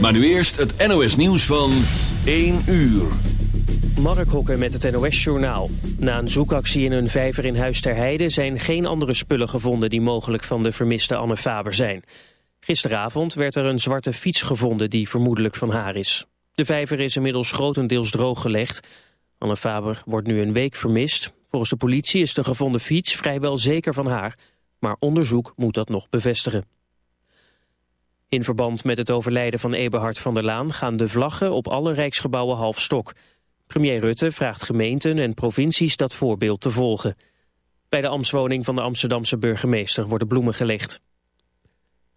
Maar nu eerst het NOS nieuws van 1 uur. Mark Hokker met het NOS-journaal. Na een zoekactie in een vijver in Huis ter Heide... zijn geen andere spullen gevonden die mogelijk van de vermiste Anne Faber zijn. Gisteravond werd er een zwarte fiets gevonden die vermoedelijk van haar is. De vijver is inmiddels grotendeels drooggelegd. Anne Faber wordt nu een week vermist. Volgens de politie is de gevonden fiets vrijwel zeker van haar... maar onderzoek moet dat nog bevestigen. In verband met het overlijden van Eberhard van der Laan gaan de vlaggen op alle rijksgebouwen half stok. Premier Rutte vraagt gemeenten en provincies dat voorbeeld te volgen. Bij de ambtswoning van de Amsterdamse burgemeester worden bloemen gelegd.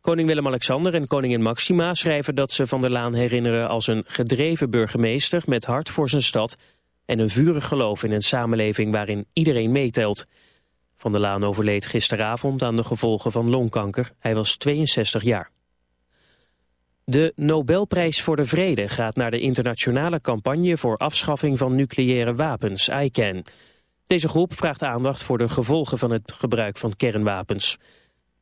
Koning Willem-Alexander en koningin Maxima schrijven dat ze Van der Laan herinneren als een gedreven burgemeester met hart voor zijn stad en een vurig geloof in een samenleving waarin iedereen meetelt. Van der Laan overleed gisteravond aan de gevolgen van longkanker. Hij was 62 jaar. De Nobelprijs voor de Vrede gaat naar de internationale campagne voor afschaffing van nucleaire wapens, ICANN. Deze groep vraagt aandacht voor de gevolgen van het gebruik van kernwapens.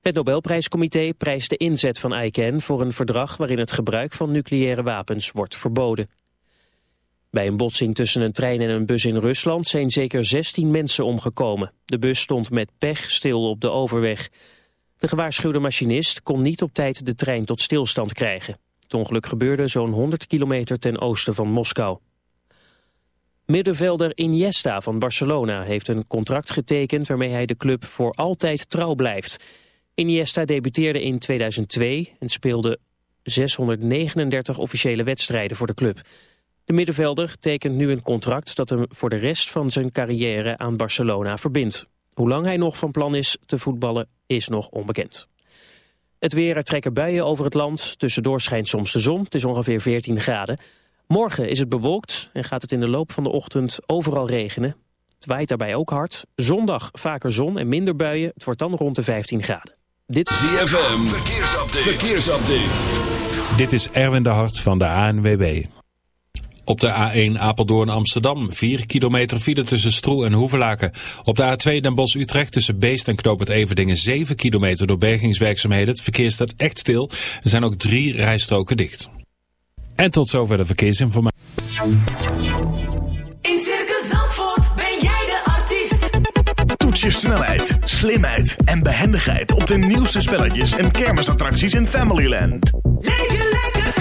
Het Nobelprijscomité prijst de inzet van ICANN voor een verdrag waarin het gebruik van nucleaire wapens wordt verboden. Bij een botsing tussen een trein en een bus in Rusland zijn zeker 16 mensen omgekomen. De bus stond met pech stil op de overweg. De gewaarschuwde machinist kon niet op tijd de trein tot stilstand krijgen. Het ongeluk gebeurde zo'n 100 kilometer ten oosten van Moskou. Middenvelder Iniesta van Barcelona heeft een contract getekend... waarmee hij de club voor altijd trouw blijft. Iniesta debuteerde in 2002 en speelde 639 officiële wedstrijden voor de club. De middenvelder tekent nu een contract dat hem voor de rest van zijn carrière aan Barcelona verbindt. Hoe lang hij nog van plan is te voetballen is nog onbekend. Het weer, er trekken buien over het land. Tussendoor schijnt soms de zon. Het is ongeveer 14 graden. Morgen is het bewolkt en gaat het in de loop van de ochtend overal regenen. Het waait daarbij ook hard. Zondag vaker zon en minder buien. Het wordt dan rond de 15 graden. Dit is ZFM. Verkeersupdate. Verkeersupdate. Dit is Erwin de Hart van de ANWB. Op de A1 Apeldoorn Amsterdam 4 kilometer file tussen Stroe en Hoevelaken. Op de A2 Den Bosch Utrecht tussen Beest en Knoop het Everdingen 7 kilometer door bergingswerkzaamheden. Het verkeer staat echt stil. Er zijn ook drie rijstroken dicht. En tot zover de verkeersinformatie. In Circus Zandvoort ben jij de artiest. Toets je snelheid, slimheid en behendigheid op de nieuwste spelletjes en kermisattracties in Familyland. Leef je lekker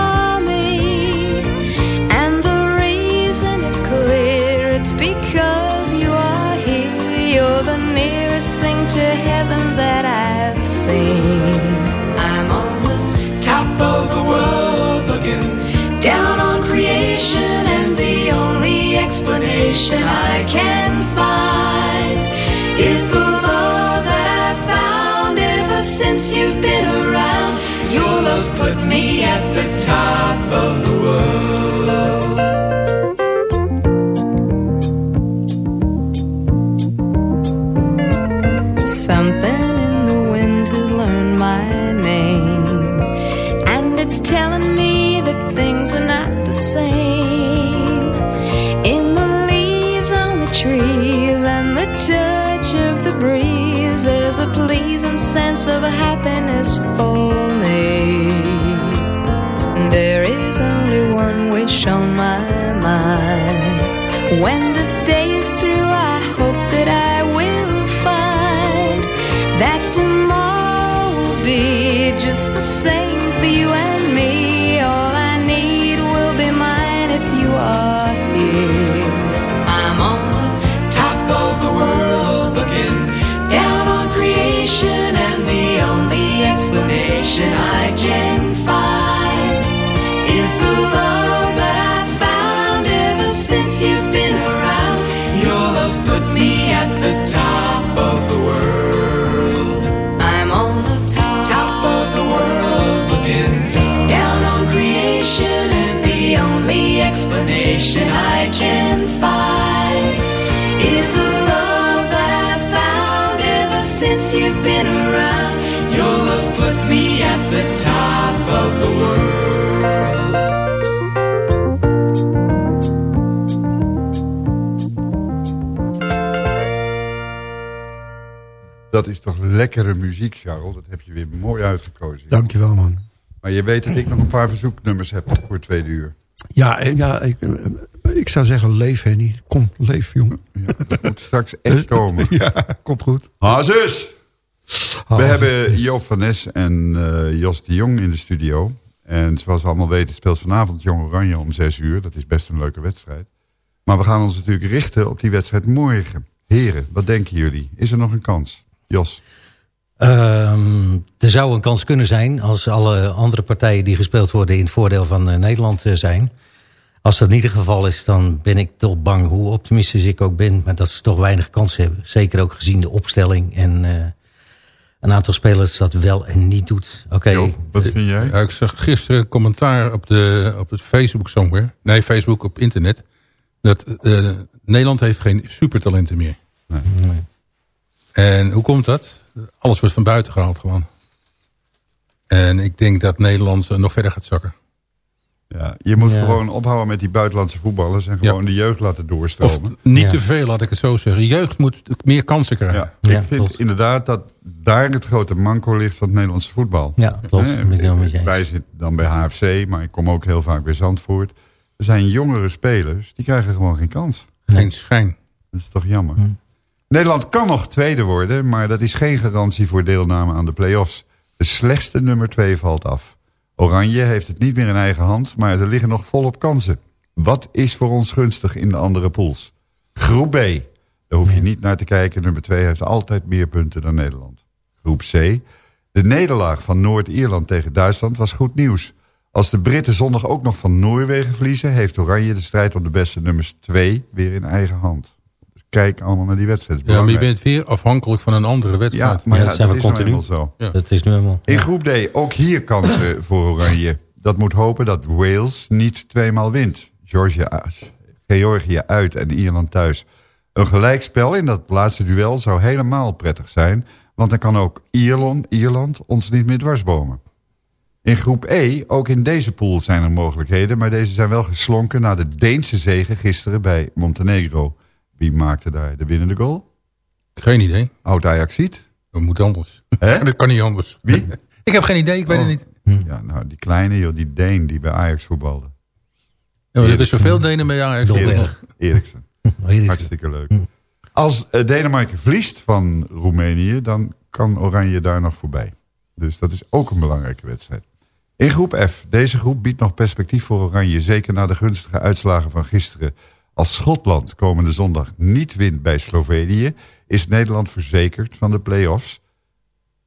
because you are here. You're the nearest thing to heaven that I've seen. I'm on the top of the world looking down on creation, and the only explanation I can find is the love that I've found ever since you've been around. Your love's put me at the top of the world. Dat heb je weer mooi uitgekozen. Dankjewel, man. Maar je weet dat ik nog een paar verzoeknummers heb voor het tweede uur. Ja, eh, ja ik, eh, ik zou zeggen leef, Henny. Kom, leef, jongen. Ja, dat moet straks echt komen. Ja, komt goed. Hazes! We hebben Joop van Nes en eh, Jos de Jong in de studio. En zoals we allemaal weten speelt vanavond Jong Oranje om zes uur. Dat is best een leuke wedstrijd. Maar we gaan ons natuurlijk richten op die wedstrijd morgen. Heren, wat denken jullie? Is er nog een kans? Jos? Ehm, er zou een kans kunnen zijn als alle andere partijen die gespeeld worden in het voordeel van eh, Nederland eh, zijn. Als dat niet het geval is, dan ben ik toch bang, hoe optimistisch ik ook ben, maar dat ze toch weinig kans hebben. Zeker ook gezien de opstelling en eh, een aantal spelers dat wel en niet doet. Oké, wat vind jij? Ja, ik zag gisteren een commentaar op, de, op het Facebook somewhere. Nee, Facebook op internet. Dat eh, Nederland heeft geen supertalenten meer. Nee. En hoe komt dat? Alles wordt van buiten gehaald gewoon. En ik denk dat Nederland eh, nog verder gaat zakken. Ja, je moet Ja. gewoon ophouden met die buitenlandse voetballers... en Ja. gewoon de jeugd laten Of doorstromen. niet Ja. te veel, laat ik het zo zeggen. Jeugd moet meer kansen krijgen. Ja, Ja, ik vind klopt. inderdaad dat daar het grote manco ligt van het Nederlandse voetbal. ja, klopt. Ben ik wij zitten dan bij HFC, maar ik kom ook heel vaak bij Zandvoort. Er zijn jongere spelers, die krijgen gewoon geen kans. Geen schijn. Dat is toch jammer. Hm. Nederland kan nog tweede worden, maar dat is geen garantie voor deelname aan de play-offs. De slechtste nummer twee valt af. Oranje heeft het niet meer in eigen hand, maar er liggen nog volop kansen. Wat is voor ons gunstig in de andere pools? Groep B. Daar hoef je niet naar te kijken. Nummer 2 heeft altijd meer punten dan Nederland. Groep C. De nederlaag van Noord-Ierland tegen Duitsland was goed nieuws. Als de Britten zondag ook nog van Noorwegen verliezen... heeft Oranje de strijd om de beste nummers 2 weer in eigen hand. Kijk allemaal naar die wedstrijd. Ja, maar je bent weer afhankelijk van een andere Ja, wedstrijd. maar Ja, ja, dat zijn dat we is nou continu. zo. Ja. Dat is nu helemaal... In ja. groep D ook hier kansen voor Oranje. Dat moet hopen dat Wales niet tweemaal wint. Georgia, Georgië uit en Ierland thuis. Een gelijkspel in dat laatste duel zou helemaal prettig zijn... want dan kan ook Ierland, Ierland ons niet meer dwarsbomen. In groep E, ook in deze pool zijn er mogelijkheden... maar deze zijn wel geslonken na de Deense zege gisteren bij Montenegro. Wie maakte daar de winnende goal? Geen idee. Oud Ajaxiet? Dat moet anders. Hè? dat kan niet anders. Wie? ik heb geen idee, ik weet Oh. het niet. Ja, nou, die kleine, joh, die Deen die bij Ajax voetbalde. Ja, er is zoveel Denen mee Ajax. Eriksen. Hartstikke leuk. Als eh, Denemarken verliest van Roemenië, dan kan Oranje daar nog voorbij. Dus dat is ook een belangrijke wedstrijd. In groep F. Deze groep biedt nog perspectief voor Oranje. Zeker na de gunstige uitslagen van gisteren. Als Schotland komende zondag niet wint bij Slovenië... is Nederland verzekerd van de play-offs.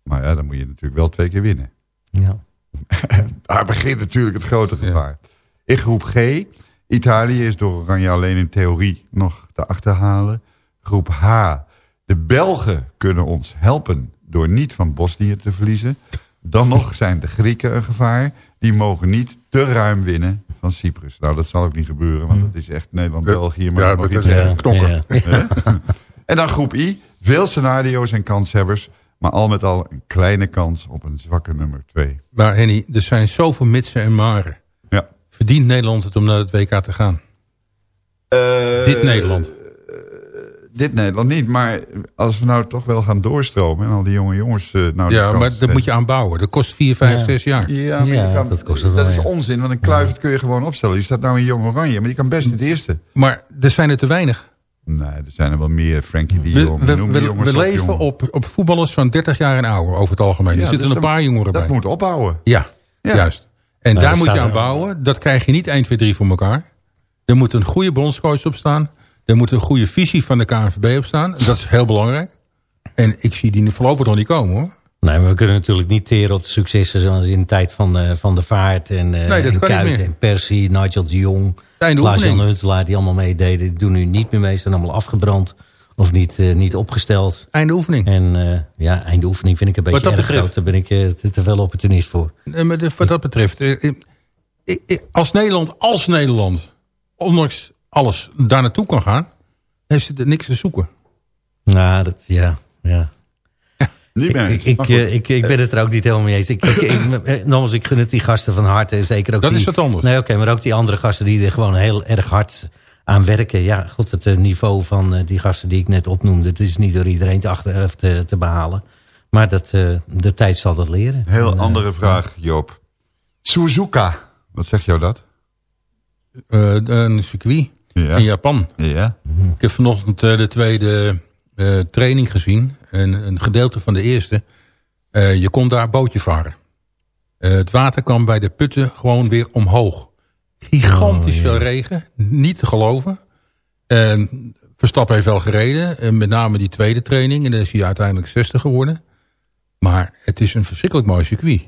Maar ja, dan moet je natuurlijk wel twee keer winnen. Ja. Daar begint natuurlijk het grote gevaar. In groep G. Italië is door Oranje alleen in theorie nog te achterhalen. Groep H. De Belgen kunnen ons helpen door niet van Bosnië te verliezen. Dan nog zijn de Grieken een gevaar. Die mogen niet te ruim winnen van Cyprus. Nou, dat zal ook niet gebeuren, want het is echt Nederland-België. Maar Ja, nog dat iets is echt knokken. Ja. En dan groep I. Veel scenario's en kanshebbers. Maar al met al een kleine kans op een zwakke nummer 2. Maar Henny, er zijn zoveel mitsen en maren. Ja. Verdient Nederland het om naar het WK te gaan? Dit Nederland. Dit Nederland niet, maar als we nou toch wel gaan doorstromen... en al die jonge jongens... eh, nou de ja, kans maar dat moet je aanbouwen. Dat kost 4, 5, Ja. 6 jaar. Ja, maar Ja, kan- dat kost het wel, Dat is ja. onzin, want een Kluivert kun je gewoon opstellen. Je staat nou in Jong Oranje, maar die kan best het eerste. Maar er zijn er te weinig. Nee, er zijn er wel meer. Frankie de We, Jong, we, we, jongens we leven op, op voetballers van 30 jaar en ouder over het algemeen. Ja, er zitten dus een dat- paar jongeren Dat bij. moet opbouwen. Ja, Ja. juist. En Nou, daar dat moet je aan bouwen. Dat krijg je niet 1, 2, 3 voor elkaar. Er moet een goede bondscoach op staan. Er moet een goede visie van de KNVB op staan. Dat is heel belangrijk. En ik zie die voorlopig nog niet komen hoor. Nee, maar we kunnen natuurlijk niet teren op de successen zoals in de tijd van, eh, van de Vaart en, eh Nee, en Kuit en Persie, Nigel de Jong, Klaas-Jan. Huntelaar die allemaal meededen. Die doen nu niet meer mee, ze zijn allemaal afgebrand of niet, eh, niet opgesteld. Einde oefening. En eh, ja, einde oefening vind ik een beetje Wat dat erg betreft. groot. Daar ben ik eh, te, te veel opportunist voor. Maar de- wat dat betreft. Als Nederland, als Nederland, ondanks alles, daar naartoe kan gaan. Heeft het er niks te zoeken. Nou, dat, ja, ja. Niet Ik, meer ik, eens. ik, Maar goed. eh, ik, ik ben het er ook niet helemaal mee eens. Ik, ik, ik, eh, nogmaals, ik gun het die gasten van harte. En zeker ook Dat die, is wat anders. Nee, oké, maar ook die andere gasten die er gewoon heel erg hard aan werken. Ja, god, het eh, niveau van eh, die gasten die ik net opnoemde... het is niet door iedereen te, achter, te, te behalen. Maar dat, eh, de tijd zal dat leren. Heel En, andere vraag, Joop. Suzuka. Wat zegt jou dat? Eh, een circuit Ja. in Japan. Ja. Ik heb vanochtend eh, de tweede eh, training gezien. En een gedeelte van de eerste. Eh, je kon daar bootje varen. Het water kwam bij de putten gewoon weer omhoog. Gigantisch Oh, ja. regen. Niet te geloven. En Verstappen heeft wel gereden. En met name die tweede training. En dan is hij uiteindelijk 60 geworden. Maar het is een verschrikkelijk mooi circuit.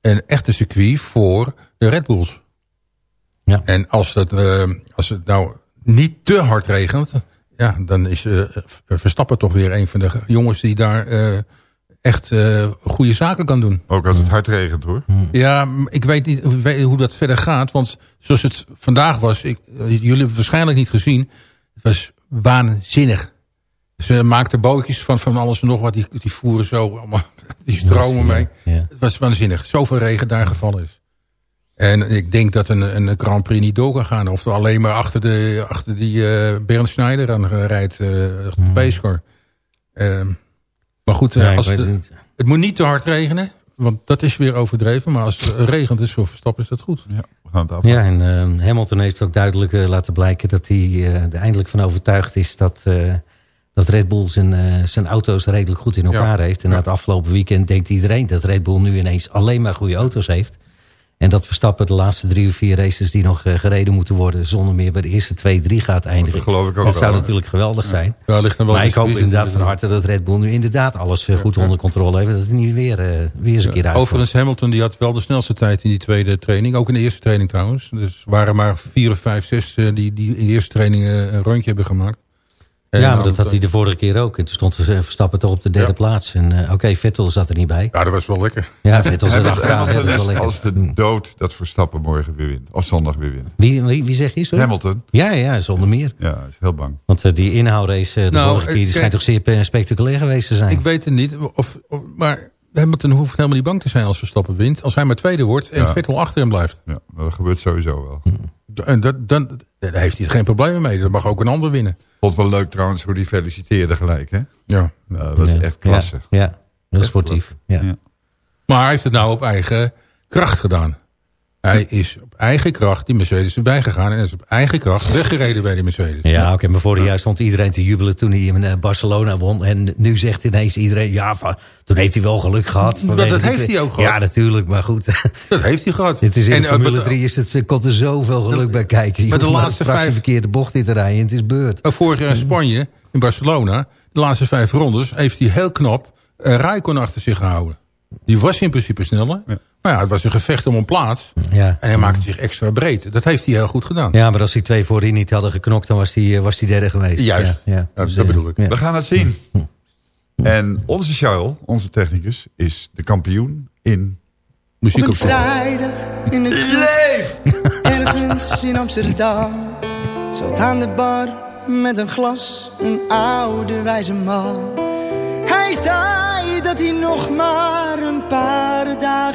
Een circuit voor de Red Bulls. Ja. En als eh, als het nou niet te hard regent... Ja, dan is eh, Verstappen toch weer een van de jongens die daar eh, echt eh, goede zaken kan doen. Ook als het hard regent hoor. Ja, m- ik weet niet hoe- weet hoe dat verder gaat. Want zoals het vandaag was, ik, jullie hebben het waarschijnlijk niet gezien. Het was waanzinnig. Ze maakten bootjes van, van alles en nog wat. Die, die voeren zo allemaal, die stromen mee. Ja. Het was waanzinnig. Zoveel regen daar gevallen is. En ik denk dat een, een Grand Prix niet door kan gaan. Of er alleen maar achter, de, achter die eh Bernd Schneider aan eh, rijdt. eh de Pacecar. Ehm, maar goed, als het, het niet. het moet niet te hard regenen. Want dat is weer overdreven. Maar als het regent is voor Verstappen is dat goed. Ja, we gaan het af. Ja, en Hamilton heeft ook duidelijk laten blijken dat hij eh, er eindelijk van overtuigd is dat, eh, dat Red Bull zijn, eh, zijn auto's redelijk goed in elkaar Ja. heeft. En na het afgelopen weekend denkt iedereen dat Red Bull nu ineens alleen maar goede auto's heeft. En dat Verstappen de laatste drie of vier races die nog eh, gereden moeten worden... zonder meer bij de eerste twee, drie gaat eindigen. Dat geloof ik ook Dat zou natuurlijk geweldig zijn. Ja, ligt dan wel Maar ik hoop inderdaad van harte dat Red Bull nu inderdaad alles eh, goed onder controle heeft. Dat het niet weer, eh, weer eens een keer uit. Overigens, Hamilton die had wel de snelste tijd in die tweede training. Ook in de eerste training trouwens. Dus er waren maar vier of vijf, zes die, die in de eerste training een rondje hebben gemaakt. Ja, maar dan- dat had hij de vorige keer ook. En toen stond Verstappen toch op de derde Ja. plaats. En eh, oké, Vettel zat er niet bij. Ja, dat was wel lekker. Ja, Vettel zat achteraan. Dat is wel lekker. als de dood dat Verstappen morgen weer wint. Of zondag weer wint. Wie, wie, wie zeg je zo? Hamilton. Ja, ja, zonder meer. Ja, is heel bang. Want eh, die inhoudrace eh, de Nou, vorige keer... die eh, schijnt toch zeer eh, spectaculair geweest te zijn. Ik weet het niet. Of, of- maar Hamilton hoeft helemaal niet bang te zijn als Verstappen wint. Als hij maar tweede wordt en Ja. Vettel achter hem blijft. Ja, dat gebeurt sowieso wel. En dat, dan, daar heeft hij geen problemen mee. Dat mag ook een ander winnen. Vond wel leuk trouwens hoe die feliciteerde gelijk. Hè? Ja. Nou, dat was Ja, echt klasse. Ja, ja heel Echt sportief. Ja. Ja. Maar hij heeft het nou op eigen kracht gedaan. Hij is op eigen kracht die Mercedes erbij gegaan. En is op eigen kracht weggereden bij die Mercedes. Ja, oké, maar vorig jaar stond iedereen te jubelen toen hij in eh, Barcelona won. En nu zegt ineens iedereen, ja, van, toen heeft hij wel geluk gehad. Dat, dat die- heeft hij ook gehad. Ja, natuurlijk, maar goed. Dat heeft hij gehad. Het is in En, de eh, Formule met- 3 is het, er komt er zoveel geluk bij kijken. Je Maar de maar laatste straks vijf- een verkeerde bocht in te rijden en het is beurt. Maar vorig jaar in Spanje, in Barcelona, de laatste vijf rondes, heeft hij heel knap een Rijkon achter zich gehouden. Die was in principe sneller. Maar ja, het was een gevecht om een plaats. Ja. En hij maakte zich extra breed. Dat heeft hij heel goed gedaan. Ja, maar als die twee voorin niet hadden geknokt, dan was die, eh, was die derde geweest. Juist. Ja, ja. Ja, Dus, dat eh, bedoel ik. ja. We gaan het zien. En onze Charles, onze technicus, is de kampioen in... Muziek Op vrijdag in de kroeg, ergens in Amsterdam. Zat aan de bar met een glas, een oude wijze man. Hij zei dat hij nog maar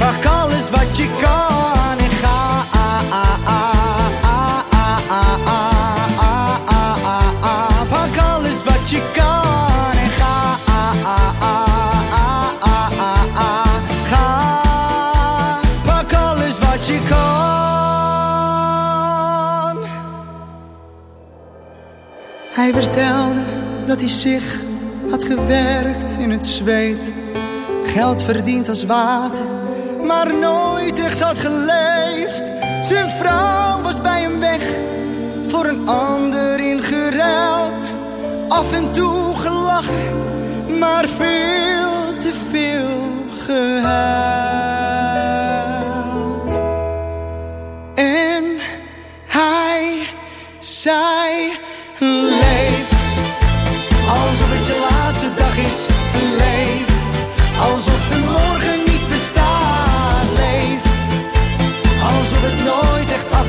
Pak alles wat je kan en ga Pak alles wat je kan en ga Ga, pak alles wat je kan. Hij vertelde dat hij zich had gewerkt in het zweet. Geld verdiend als water, maar nooit echt had geleefd. Zijn vrouw was bij hem weg, voor een ander ingeruild. Af en toe gelachen, maar veel te veel gehuild. En hij zei, leef Alsof het je laatste dag is, leef Alsof de morgen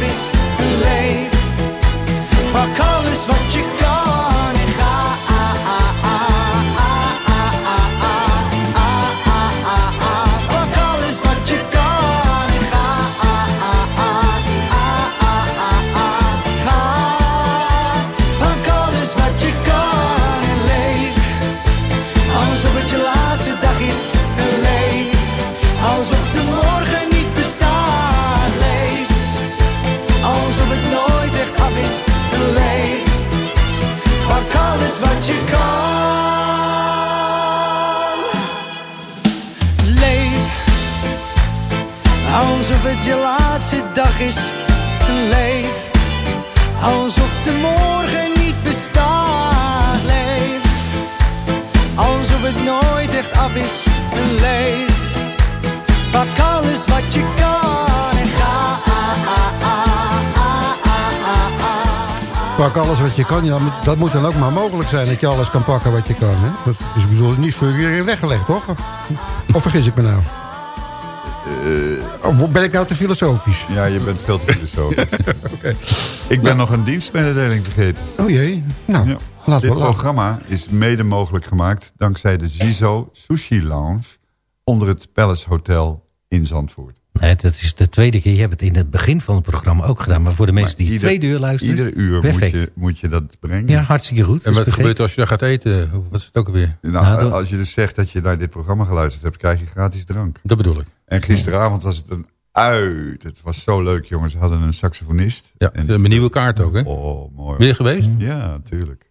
is, leef Pak alles wat je je laatste dag is leef Alsof de morgen niet bestaat, leef Alsof het nooit echt af is leef Pak alles wat je kan en ga Pak alles wat je kan. Ja, dat moet dan ook maar mogelijk zijn dat je alles kan pakken wat je kan. Hè? Dat is ik bedoel, niet voor iedereen weggelegd, toch? Of vergis ik me nou? Of ben ik nou te filosofisch? Ja, je bent veel te filosofisch. Ik ben nog een dienstmededeling vergeten. Oh jee. Nou, Ja. laten Dit we programma is mede mogelijk gemaakt dankzij de Zizo Sushi Lounge onder het Palace Hotel in Zandvoort. Nee, dat is de tweede keer. Je hebt het in het begin van het programma ook gedaan. Maar voor de mensen die ieder- twee uur luisteren. Iedere uur moet je, moet je dat brengen. Ja, hartstikke goed. En wat perfect. gebeurt als je daar gaat eten? Wat is het ook alweer? Nou, Nou, als je dus zegt dat je naar dit programma geluisterd hebt, krijg je gratis drank. Dat bedoel ik. En gisteravond was het een uit. Het was zo leuk, jongens. Ze hadden een saxofonist. Ja, En- mijn nieuwe kaart ook, hè? Oh, mooi. Ben je geweest? Ja, natuurlijk.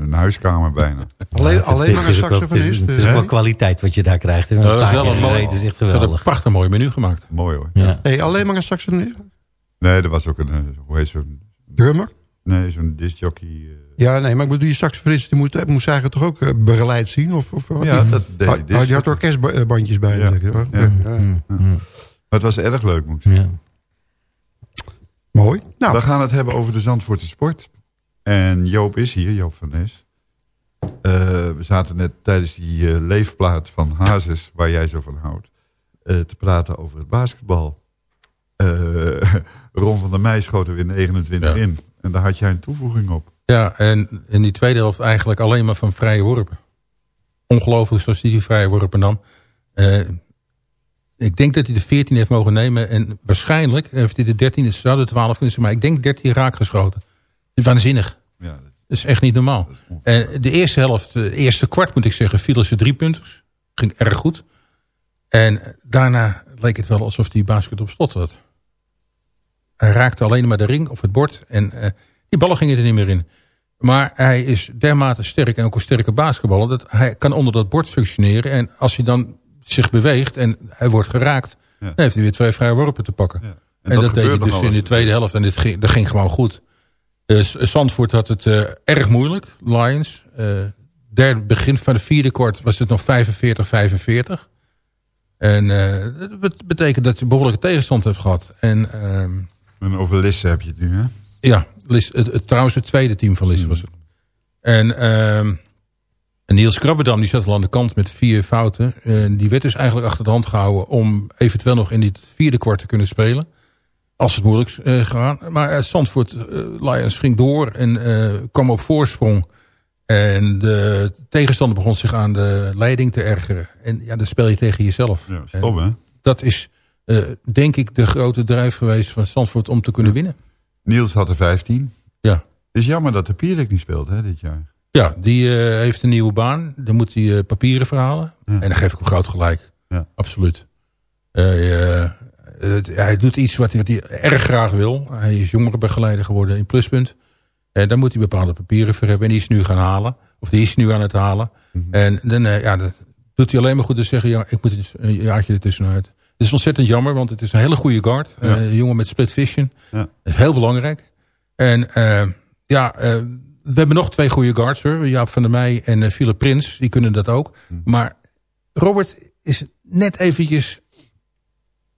Een huiskamer bijna. Alleen, Ja, het- alleen het maar een saxofonist. Het is, het eh, wel kwaliteit wat je daar krijgt. Een dat is wel een mooi. gereden is echt Ze hadden geweldig. een prachtig mooi menu gemaakt. Mooi hoor. Ja. hey, alleen maar een saxofonist? Nee, er was ook een, eh, hoe heet zo'n, Drummer? nee, zo'n discjockey. Eh. Ja, nee, maar ik bedoel, die saxofonist die moet, moest eigenlijk toch ook eh, begeleid zien? Of, of Ja, dat deed hij. had, je had orkestbandjes bij Ja. hem. Ja. Ja. Maar het was erg leuk, moet ik zeggen. Ja. Mooi. Nou, We gaan het hebben over de Zandvoortse sport. En Joop is hier, Joop van Nes. Eh, we zaten net tijdens die eh, leefplaat van Hazes, waar jij zo van houdt, eh, te praten over het basketbal. eh, Ron van der Meij schoot er weer 29 Ja. in. En daar had jij een toevoeging op. Ja, en in die tweede helft eigenlijk alleen maar van vrije worpen. Ongelooflijk zoals hij die vrije worpen nam. Eh, ik denk dat hij de 14 heeft mogen nemen. En waarschijnlijk heeft hij de 13, het zou de 12 kunnen zijn. Maar ik denk 13 raak geschoten. Waanzinnig. Ja, Dat is echt niet normaal. En de eerste helft, de eerste kwart moet ik zeggen, vielen ze drie punters. Ging erg goed. En daarna leek het wel alsof die basket op slot zat. Hij raakte alleen maar de ring of het bord. En eh, die ballen gingen er niet meer in. Maar hij is dermate sterk en ook een sterke basketballer... dat hij kan onder dat bord functioneren. En als hij dan zich beweegt en hij wordt geraakt... dan heeft hij weer twee vrije worpen te pakken. En, dat dat, deed hij dus in de tweede helft. En dit ging, dat ging gewoon goed. Dus Zandvoort had het eh, erg moeilijk, Lions. Eh derde, begin van de vierde kwart was het nog 45-45. En eh, dat bet- betekent dat je behoorlijke tegenstand hebt gehad. En, ehm, En over Lisse heb je het nu, hè? Ja, Lis, het, het- trouwens het tweede team van Lisse was het. En, ehm, en Niels Krabbedam die zat al aan de kant met vier fouten. En die werd dus eigenlijk achter de hand gehouden om eventueel nog in die vierde kwart te kunnen spelen. Als het moeilijk eh gegaan. Maar eh, Zandvoort eh, Lions ging door en kwam op voorsprong. En de tegenstander begon zich aan de leiding te ergeren. En ja, dan speel je tegen jezelf. Ja, stom, En hè? Dat is denk ik de grote drijf geweest van Zandvoort om te kunnen winnen. Niels had er 15. Ja. Het is jammer dat de Pierik niet speelt, hè, dit jaar. Ja, die eh, heeft een nieuwe baan. Dan moet hij eh, papieren verhalen. En dan geef ik hem groot gelijk. Ja. Absoluut. Eh, het- hij doet iets wat hij, wat hij erg graag wil. Hij is jongerenbegeleider geworden in Pluspunt. En dan moet hij bepaalde papieren voor hebben. En die is nu gaan halen. Of die is nu aan het halen. Mhm. En dan ja, dat doet hij alleen maar goed te zeggen... ja, ik moet een jaartje ertussenuit. Het is ontzettend jammer, want het is een hele goede guard. Ja. Eh, jongen met split vision. Ja. Dat is heel belangrijk. En eh, ja, eh, we hebben nog twee goede guards hoor. Jaap van der Meij en Philip Prins. Die kunnen dat ook. Maar Robert is net eventjes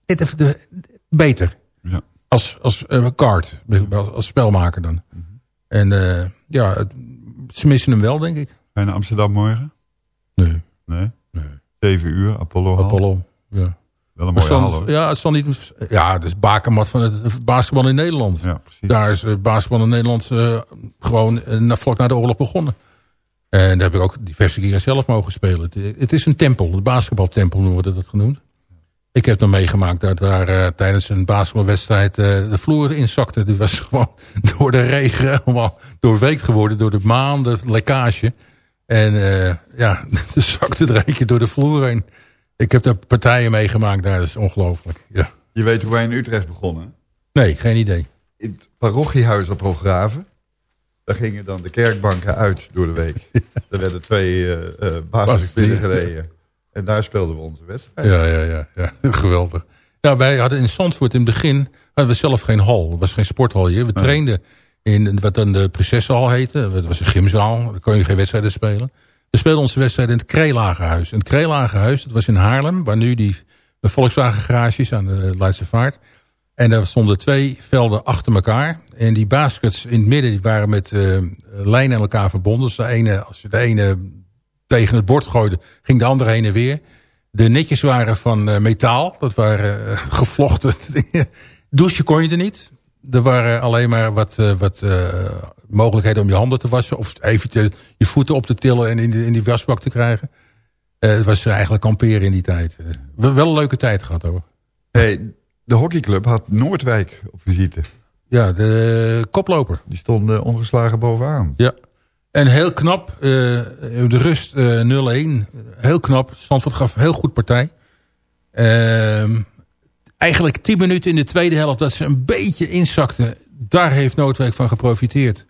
net even de, beter. Ja. Als, als guard. Als, als spelmaker dan. En eh, ja, het- ze missen hem wel denk ik. Ga je naar Amsterdam morgen? Nee. Nee? Nee. 7 uur, Apollo Hall. Apollo, ja. Wel een mooie hal. Ja, het zal niet. Ja, het is bakermat van het basketbal in Nederland. Ja, precies. Daar is het basketbal in Nederland eh, gewoon eh, na, vlak na de oorlog begonnen. En daar heb ik ook diverse keren zelf mogen spelen. Het, het is een tempel, de basketbaltempel wordt dat genoemd. Ik heb dan meegemaakt dat daar eh, tijdens een basketbalwedstrijd eh, de vloer inzakte. Die was gewoon door de regen helemaal doorweekt geworden door de maan, de lekkage. En eh, ja, de zakte er eentje door de vloer heen. Ik heb daar partijen meegemaakt daar, dat is ongelooflijk. Ja. Je weet hoe wij in Utrecht begonnen. Nee, geen idee. In het parochiehuis op Hooggraven. Daar gingen dan de kerkbanken uit door de week. Er werden twee eh eh basis binnengereden. En daar speelden we onze wedstrijd. Ja, ja, ja, ja. geweldig. Ja, wij hadden in Zandvoort in het begin hadden we zelf geen hal. Het was geen sporthal hier. We trainden in wat dan de Prinsessenhal heette. Dat was een gymzaal. Daar kon je geen wedstrijden spelen. We speelden onze wedstrijden in het Kreelagenhuis. En het Kreelagenhuis, dat was in Haarlem. Waar nu die Volkswagen garage is aan de Leidse Vaart. En daar stonden twee velden achter elkaar. En die baskets in het midden die waren met eh, lijnen aan elkaar verbonden. Dus de ene, als je de ene tegen het bord gooide, ging de andere heen en weer. De netjes waren van eh, metaal. Dat waren eh, gevlochten dingen. Douchen kon je er niet. Er waren alleen maar wat, wat mogelijkheden om je handen te wassen. Of even te- je voeten op te tillen en in, de, in die wasbak te krijgen. Eh, het was eigenlijk kamperen in die tijd. Eh, wel- wel een leuke tijd gehad hoor. Hey, de hockeyclub had Noordwijk op visite. Ja, de koploper. Die stonden ongeslagen bovenaan. Ja. En heel knap, eh, de rust eh 0-1. Heel knap. Stanford gaf heel goed partij. Ehm, eigenlijk 10 minuten in de tweede helft dat ze een beetje inzakten. Daar heeft Noordwijk van geprofiteerd.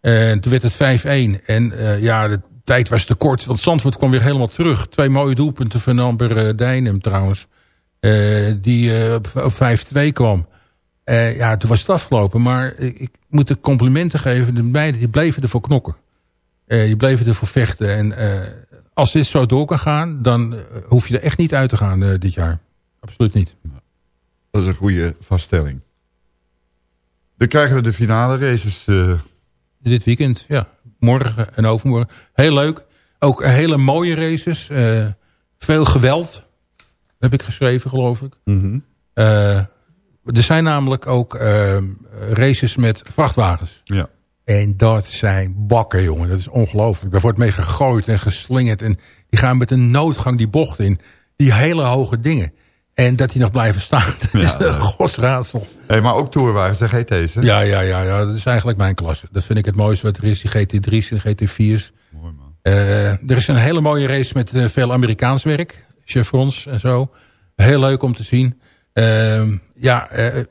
En toen werd het 5-1. En eh, ja, de tijd was te kort. Want Zandvoort kwam weer helemaal terug. Twee mooie doelpunten van Amber eh, Dijnem trouwens. Eh, die op- op 5-2 kwam. Eh, ja, toen was het afgelopen. Maar ik, moet de complimenten geven. De meiden die bleven ervoor knokken. Die bleven ervoor vechten. En als dit zo door kan gaan... dan hoef je er echt niet uit te gaan dit jaar. Absoluut niet. Dat is een goede vaststelling. Dan krijgen we de finale races. Dit weekend, ja. Morgen en overmorgen. Heel leuk. Ook hele mooie races. eh, veel geweld. Heb ik geschreven, geloof ik. mhm. Eh, er zijn namelijk ook eh, races met vrachtwagens. Ja. En dat zijn bakken, jongen. Dat is ongelooflijk. Daar wordt mee gegooid en geslingerd. En die gaan met een noodgang die bocht in. Die hele hoge dingen. En dat die nog blijven staan. Dat is een godsraadsel. Hey, maar ook tourwagens en GT's, hè? Ja, ja, ja, ja, dat is eigenlijk mijn klasse. Dat vind ik het mooiste wat er is. Die GT3's en GT4's. Mooi, man. Eh, er is een hele mooie race met eh, veel Amerikaans werk. Chevrons en zo. Heel leuk om te zien. Ehm, ja, eh,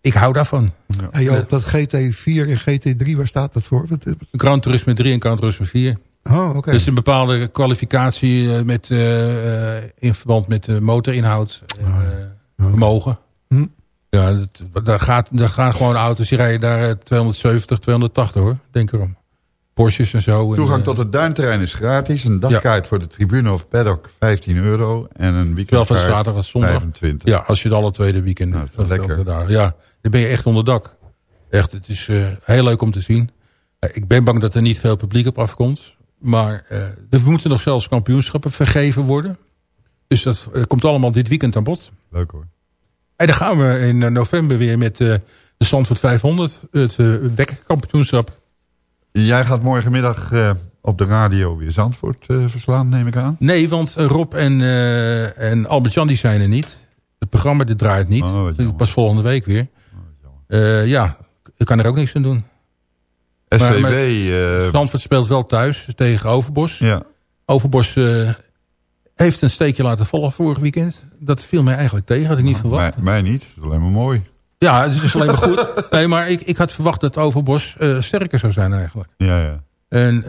ik hou daarvan. En Joop, dat GT4 en GT3, waar staat dat voor? Gran Turismo 3 en Gran Turismo 4. Oh, oké. Dus een bepaalde kwalificatie eh, met, eh, eh, in verband met de motorinhoud. en, eh, vermogen. Hm. Ja, dat, daar, gaat, daar gaan gewoon auto's die rijden daar eh, 270, 280 hoor. Denk erom. Porsches en zo. en, Toegang tot het duinterrein is gratis. Een dagkaart voor de tribune of paddock 15 euro. En een Zowel weekendkaart van zaterdag als zondag. 25. Ja, als je het alle tweede weekend Nou, dat is Dat lekker. dag. Ja, dan ben je echt onder dak. Echt, het is eh, heel leuk om te zien. Ik ben bang dat er niet veel publiek op afkomt. Maar eh, er moeten nog zelfs kampioenschappen vergeven worden. Dus dat eh, komt allemaal dit weekend aan bod. Leuk hoor. En dan gaan we in eh, november weer met eh, de Zandvoort 500. Het WEC-kampioenschap. Jij gaat morgenmiddag eh, op de radio weer Zandvoort eh, verslaan, neem ik aan. Nee, want eh, Rob en, eh en Albert-Jan die zijn er niet. Het programma dit draait niet. Oh. Pas volgende week weer. Eh, ja, ik kan er ook niks aan doen. SCW, Maar- maar eh, Zandvoort speelt wel thuis tegen Overbos. ja. Overbos eh, heeft een steekje laten vallen vorig weekend. Dat viel mij eigenlijk tegen, had ik niet verwacht. Mij, mij niet, alleen maar mooi. Ja, het is alleen maar goed. Nee, maar ik, ik had verwacht dat Overbos eh, sterker zou zijn eigenlijk. Ja, ja. En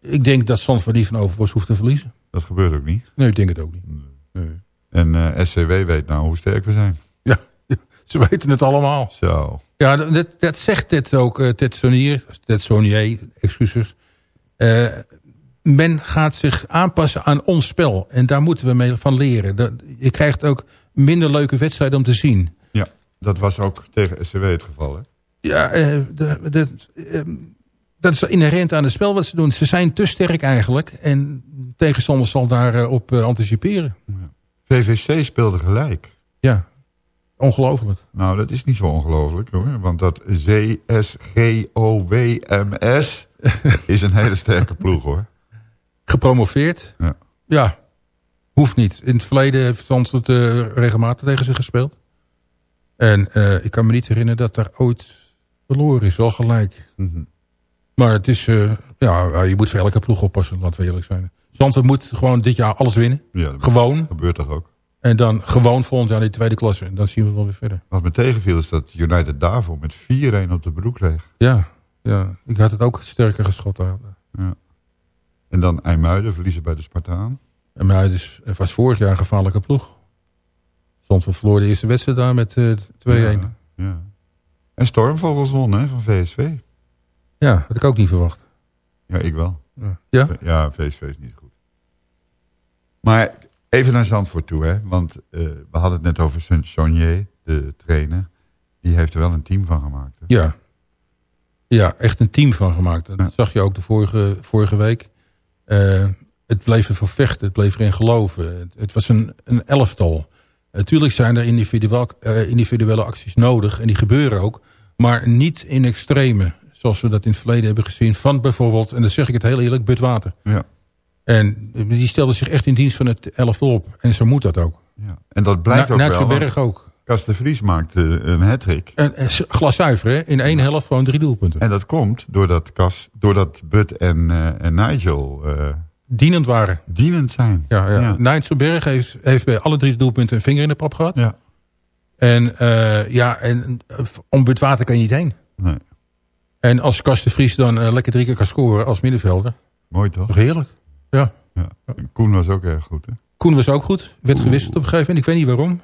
ik denk dat Zandvoort niet van Overbos hoeft te verliezen. Dat gebeurt ook niet. Nee, ik denk het ook niet. Nee. En SCW weet nou hoe sterk we zijn. Ja, ze weten het allemaal. Zo. Ja, dat, dat zegt Ted ook, eh, Ted Sonier, Ted Sonier, excuses. Eh, men gaat zich aanpassen aan ons spel. En daar moeten we mee van leren. Dat, je krijgt ook minder leuke wedstrijden om te zien. Ja, dat was ook tegen SCW het geval, hè? Ja, eh, ehm, dat is inherent aan het spel wat ze doen. Ze zijn te sterk eigenlijk. En tegenstander zal daarop op anticiperen. VVC speelde gelijk. Ja, ongelooflijk. Nou, dat is niet zo ongelooflijk hoor. Want dat ZSGOWMS is een hele sterke ploeg hoor. Gepromoveerd. Ja. Ja, hoeft niet. In het verleden heeft Zandvoort uh, regelmatig tegen ze gespeeld. En uh, ik kan me niet herinneren dat daar ooit verloren is. Wel gelijk. Mm -hmm. Maar het is... Uh, ja, je moet voor elke ploeg oppassen, laten we eerlijk zijn. Zandvoort moet gewoon dit jaar alles winnen. Ja, dat gewoon. gebeurt toch ook. En dan gewoon volgend jaar in de tweede klasse. En dan zien we wel weer verder. Wat me tegenviel is dat United daarvoor met 4-1 op de broek kreeg. Ja, ja, ik had het ook sterker geschot. Ja. En dan IJmuiden verliezen bij de Spartaan. IJmuiden was vorig jaar een gevaarlijke ploeg. Zandvoort verloor de eerste wedstrijd daar met uh, 2-1. Ja, ja. En Stormvogels won hè, van VSV. Ja, had ik ook niet verwacht. Ja, ik wel. Ja? Ja, VSV is niet goed. Maar even naar Zandvoort toe, hè. Want uh, we hadden het net over Saint-Saunier, de trainer. Die heeft er wel een team van gemaakt. Hè? Ja. Ja, echt een team van gemaakt. Dat ja. zag je ook de vorige, vorige week. Uh, het bleef ervoor vechten, het bleef erin geloven. Het, het was een, een elftal. Natuurlijk uh, zijn er individuele, uh, individuele acties nodig. En die gebeuren ook. Maar niet in extreme. Zoals we dat in het verleden hebben gezien. Van bijvoorbeeld, en dan zeg ik het heel eerlijk, Butwater. Ja. En die stelde zich echt in dienst van het elftal op. En zo moet dat ook. Ja. En dat blijft Na, ook wel. Berg ook. Vries maakte een hat-trick. En glaszuiver, hè? In één helft gewoon drie doelpunten. En dat komt doordat, Kas, doordat Bud en, uh, en Nigel... Uh, dienend waren. Dienend zijn. Ja, ja. ja. Nigel Berg heeft, heeft bij alle drie doelpunten een vinger in de pap gehad. Ja. En uh, ja, en om Bud Water kan je niet heen. Nee. En als Kast de Vries dan lekker drie keer kan scoren als middenvelder. Mooi toch? Toch heerlijk. Ja. ja. En Koen was ook erg goed hè? Koen was ook goed. Werd gewisseld op een gegeven moment. Ik weet niet waarom.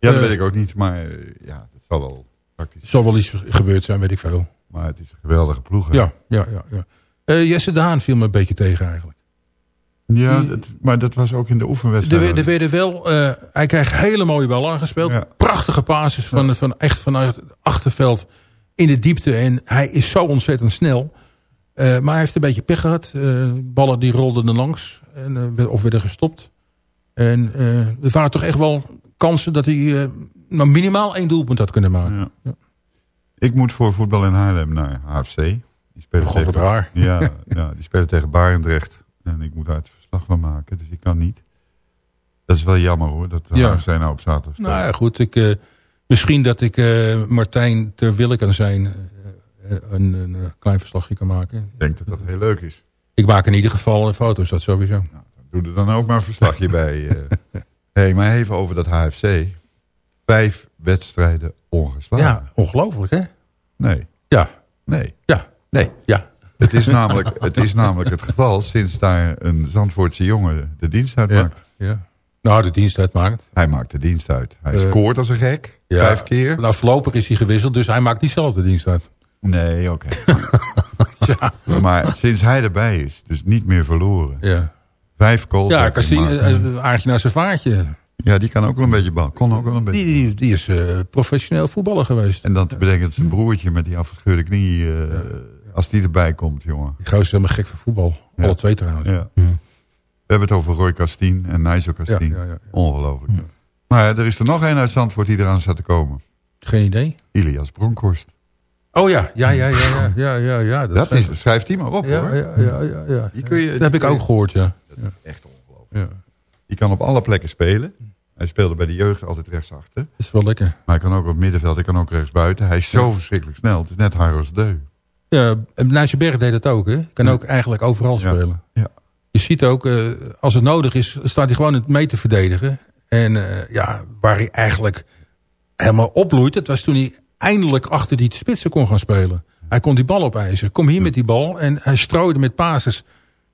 Ja, dat uh, weet ik ook niet. Maar ja, dat zal wel praktisch. zal wel iets gebeurd zijn, weet ik veel. Maar het is een geweldige ploeg. Hè? Ja, ja, ja. ja. Uh, Jesse de Haan viel me een beetje tegen eigenlijk. Ja, Die, dat, maar dat was ook in de oefenwedstrijd. Er, er werden wel, uh, hij krijgt hele mooie ballen aangespeeld. Ja. Prachtige basis van, ja. van echt vanuit het achterveld in de diepte. En hij is zo ontzettend snel. Uh, maar hij heeft een beetje pech gehad. Uh, ballen die rolden er langs. En, of werden gestopt. En er waren toch echt wel kansen dat hij nou, minimaal één doelpunt had kunnen maken. Ja. Ik moet voor voetbal in Haarlem naar HFC. Die spelen God, wat raar. Ja, ja, die spelen tegen Barendrecht. En ik moet daar het verslag van maken, dus ik kan niet. Dat is wel jammer hoor, dat de Ja. HFC nou op zaterdag speelt. Nou ja, goed. Ik, eh, misschien dat ik eh, Martijn ter wille kan zijn. Eh, een, een, eh, klein verslagje kan maken. Ik denk dat dat heel leuk is. Ik maak in ieder geval foto's, dat sowieso. Doe er dan ook maar een verslagje bij. eh. hey, maar even over dat HFC. Vijf wedstrijden ongeslagen. Ja, ongelooflijk hè? Nee. Ja. Nee. Ja. Nee. Ja. Het is, namelijk, het is namelijk het geval sinds daar een Zandvoortse jongen de dienst uitmaakt. Ja. Nou, de dienst uitmaakt. Hij maakt de dienst uit. Hij scoort als een gek. Ja. Vijf keer. Nou, voorlopig is hij gewisseld, dus hij maakt niet zelf de dienst uit. Nee, oké. ja. Maar sinds hij erbij is, dus niet meer verloren. Ja. Vijf goals. Ja, uh, aardje naar zijn vaartje. Ja, die kan ook wel een beetje bal. Kon ook wel een beetje. Die, die, die is eh, professioneel voetballer geweest. En dan te bedenken dat zijn broertje met die afgescheurde knie, eh, als die erbij komt, jongen. Die gozer is helemaal gek van voetbal. Ja. Alle twee trouwens. Ja. We hebben het over Roy Castien en Nigel Castien. Ongelooflijk. Maar ja, er is er nog één uit Zandvoort die eraan staat te komen. Geen idee. Ilias Bronkhorst. Oh ja, ja, ja, ja, ja, ja, ja, ja. Dat is, schrijf die maar op ja, hoor. Ja, ja, ja, ja. Die kun je, Dat die heb ik ook gehoord, ja. Dat is echt ongelooflijk. ja. Die kan op alle plekken spelen. Hij speelde bij de jeugd altijd rechtsachter. Dat is wel lekker. Maar hij kan ook op het middenveld, hij kan ook rechtsbuiten. Hij is zo verschrikkelijk snel. Het is net Haros Deu. Ja, en Nijsselberg deed dat ook, hè. Kan ook eigenlijk overal spelen. Ja. Je ziet ook, eh, als het nodig is, staat hij gewoon het mee te verdedigen. En eh, ja, waar hij eigenlijk helemaal opbloeit, dat was toen hij eindelijk achter die spitsen kon gaan spelen. Hij kon die bal opeisen. Kom hier met die bal. En hij strooide met passes.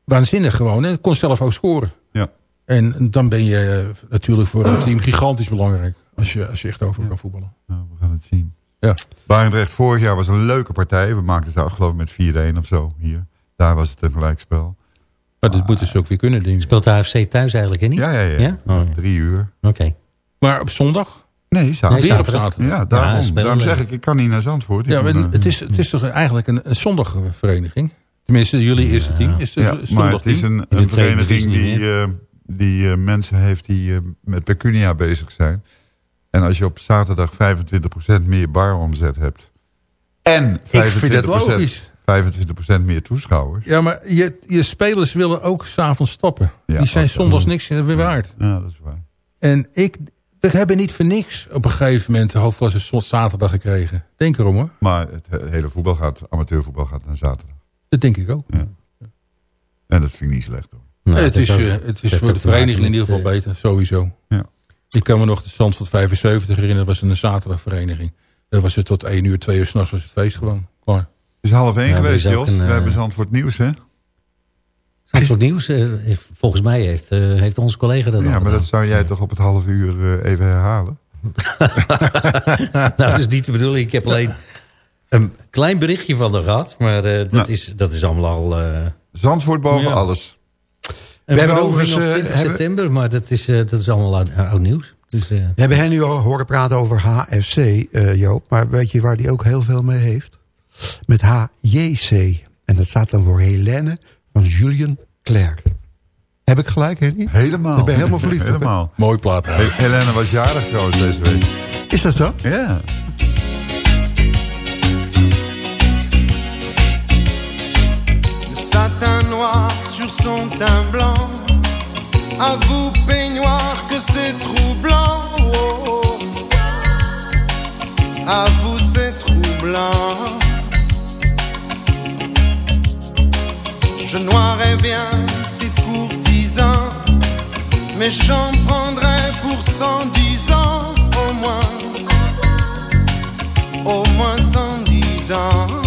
Waanzinnig gewoon. En kon zelf ook scoren. Ja. En dan ben je eh, natuurlijk voor een team gigantisch belangrijk. Als je, als je echt over kan voetballen. Nou, we gaan het zien. Ja. Barendrecht vorig jaar was een leuke partij. We maakten het uit, geloof ik met 4-1 of zo hier. Daar was het een gelijkspel. Maar dat moeten ze ook weer kunnen, denk ik. Speelt de AFC thuis eigenlijk hè, niet? Ja, ja, ja. Ja? Oh, ja. Drie uur. Oké. Maar op zondag? Nee, Nee, zaterdag. Zaterdag. Ja, daarom, Ja, daarom zeg ik, ik kan niet naar Zandvoort. Ik Ja, maar het is, het is toch eigenlijk een, een zondagvereniging? Tenminste, jullie eerste team is een ja, maar het is een, In een vereniging die, eh, die eh, mensen heeft die eh, met pecunia bezig zijn. En als je op zaterdag 25% meer baromzet hebt... en 25%, Ik vind dat logisch. 25% meer toeschouwers... Ja, maar je, je spelers willen ook s'avonds stappen. Ja, Die zijn zondags niks meer waard. Ja, dat is waar. En ik, we hebben niet voor niks op een gegeven moment de hoofdklasse zaterdag gekregen. Denk erom hoor. Maar het he- hele voetbal gaat, amateurvoetbal gaat naar zaterdag. Dat denk ik ook. En dat vind ik niet slecht hoor. Nou, het, is, ook- eh, het is voor de vereniging in ieder geval eh, beter, sowieso. Ja. Ik kan me nog de stand van 75 herinneren. Dat was een zaterdagvereniging. Dat was het tot 1 uur, 2 uur s'nachts was het feest gewoon. Klaar. Het is half één Ja, er geweest, Jos. een, We eh, hebben Zandvoort nieuws, hè? Zandvoort Nieuws, eh, volgens mij heeft, eh, heeft onze collega dat Ja, maar gedaan. dat zou jij toch op het half uur eh, even herhalen? nou, dat is niet de bedoeling. Ik heb alleen een klein berichtje van haar gehad. Maar dat, Nou. is, dat is allemaal al... Zandvoort boven Ja. alles. een hebben overigens, op eh, 20 hebben- september. Maar dat is, dat is allemaal oud, nieuws. Dus, We hebben hen nu al horen praten over HFC, Joop. Maar weet je waar die ook heel veel mee heeft? Met HJC. En dat staat dan voor Helene van Julian Clerc. Heb ik gelijk, Henny? Helemaal. Ik ben helemaal verliefd? Helemaal. Mooi plaat. He- Helene was jarig trouwens deze week. Is dat zo? Ja. Le satin noir sur son teint blanc. À vous, peignoir, que c'est troublant. Oh, oh. Mais j'en prendrais pour cent dix ans au moins. Au moins cent dix ans.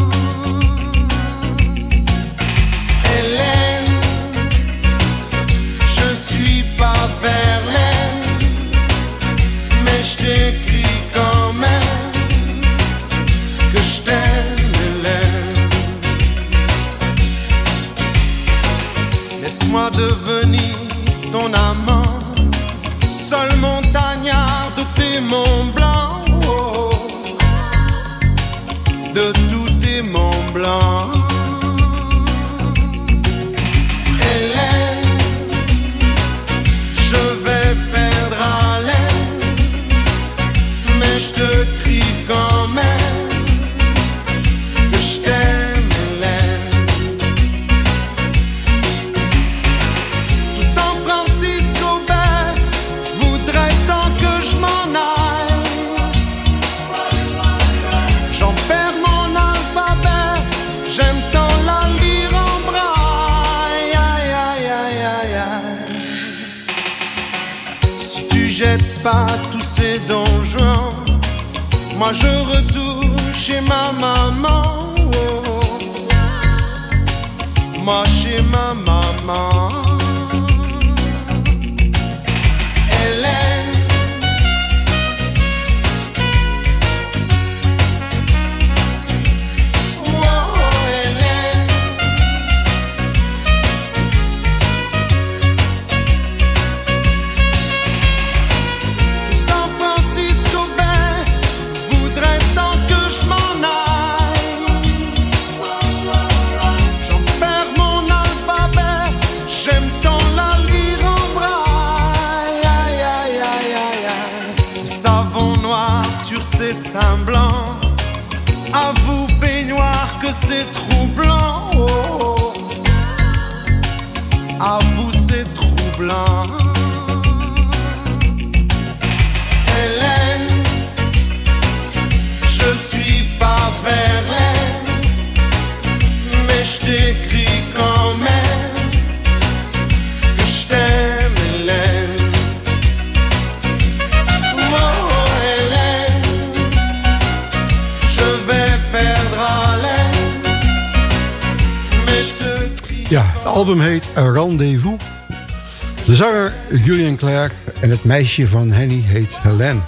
En het meisje van Henny heet Helene.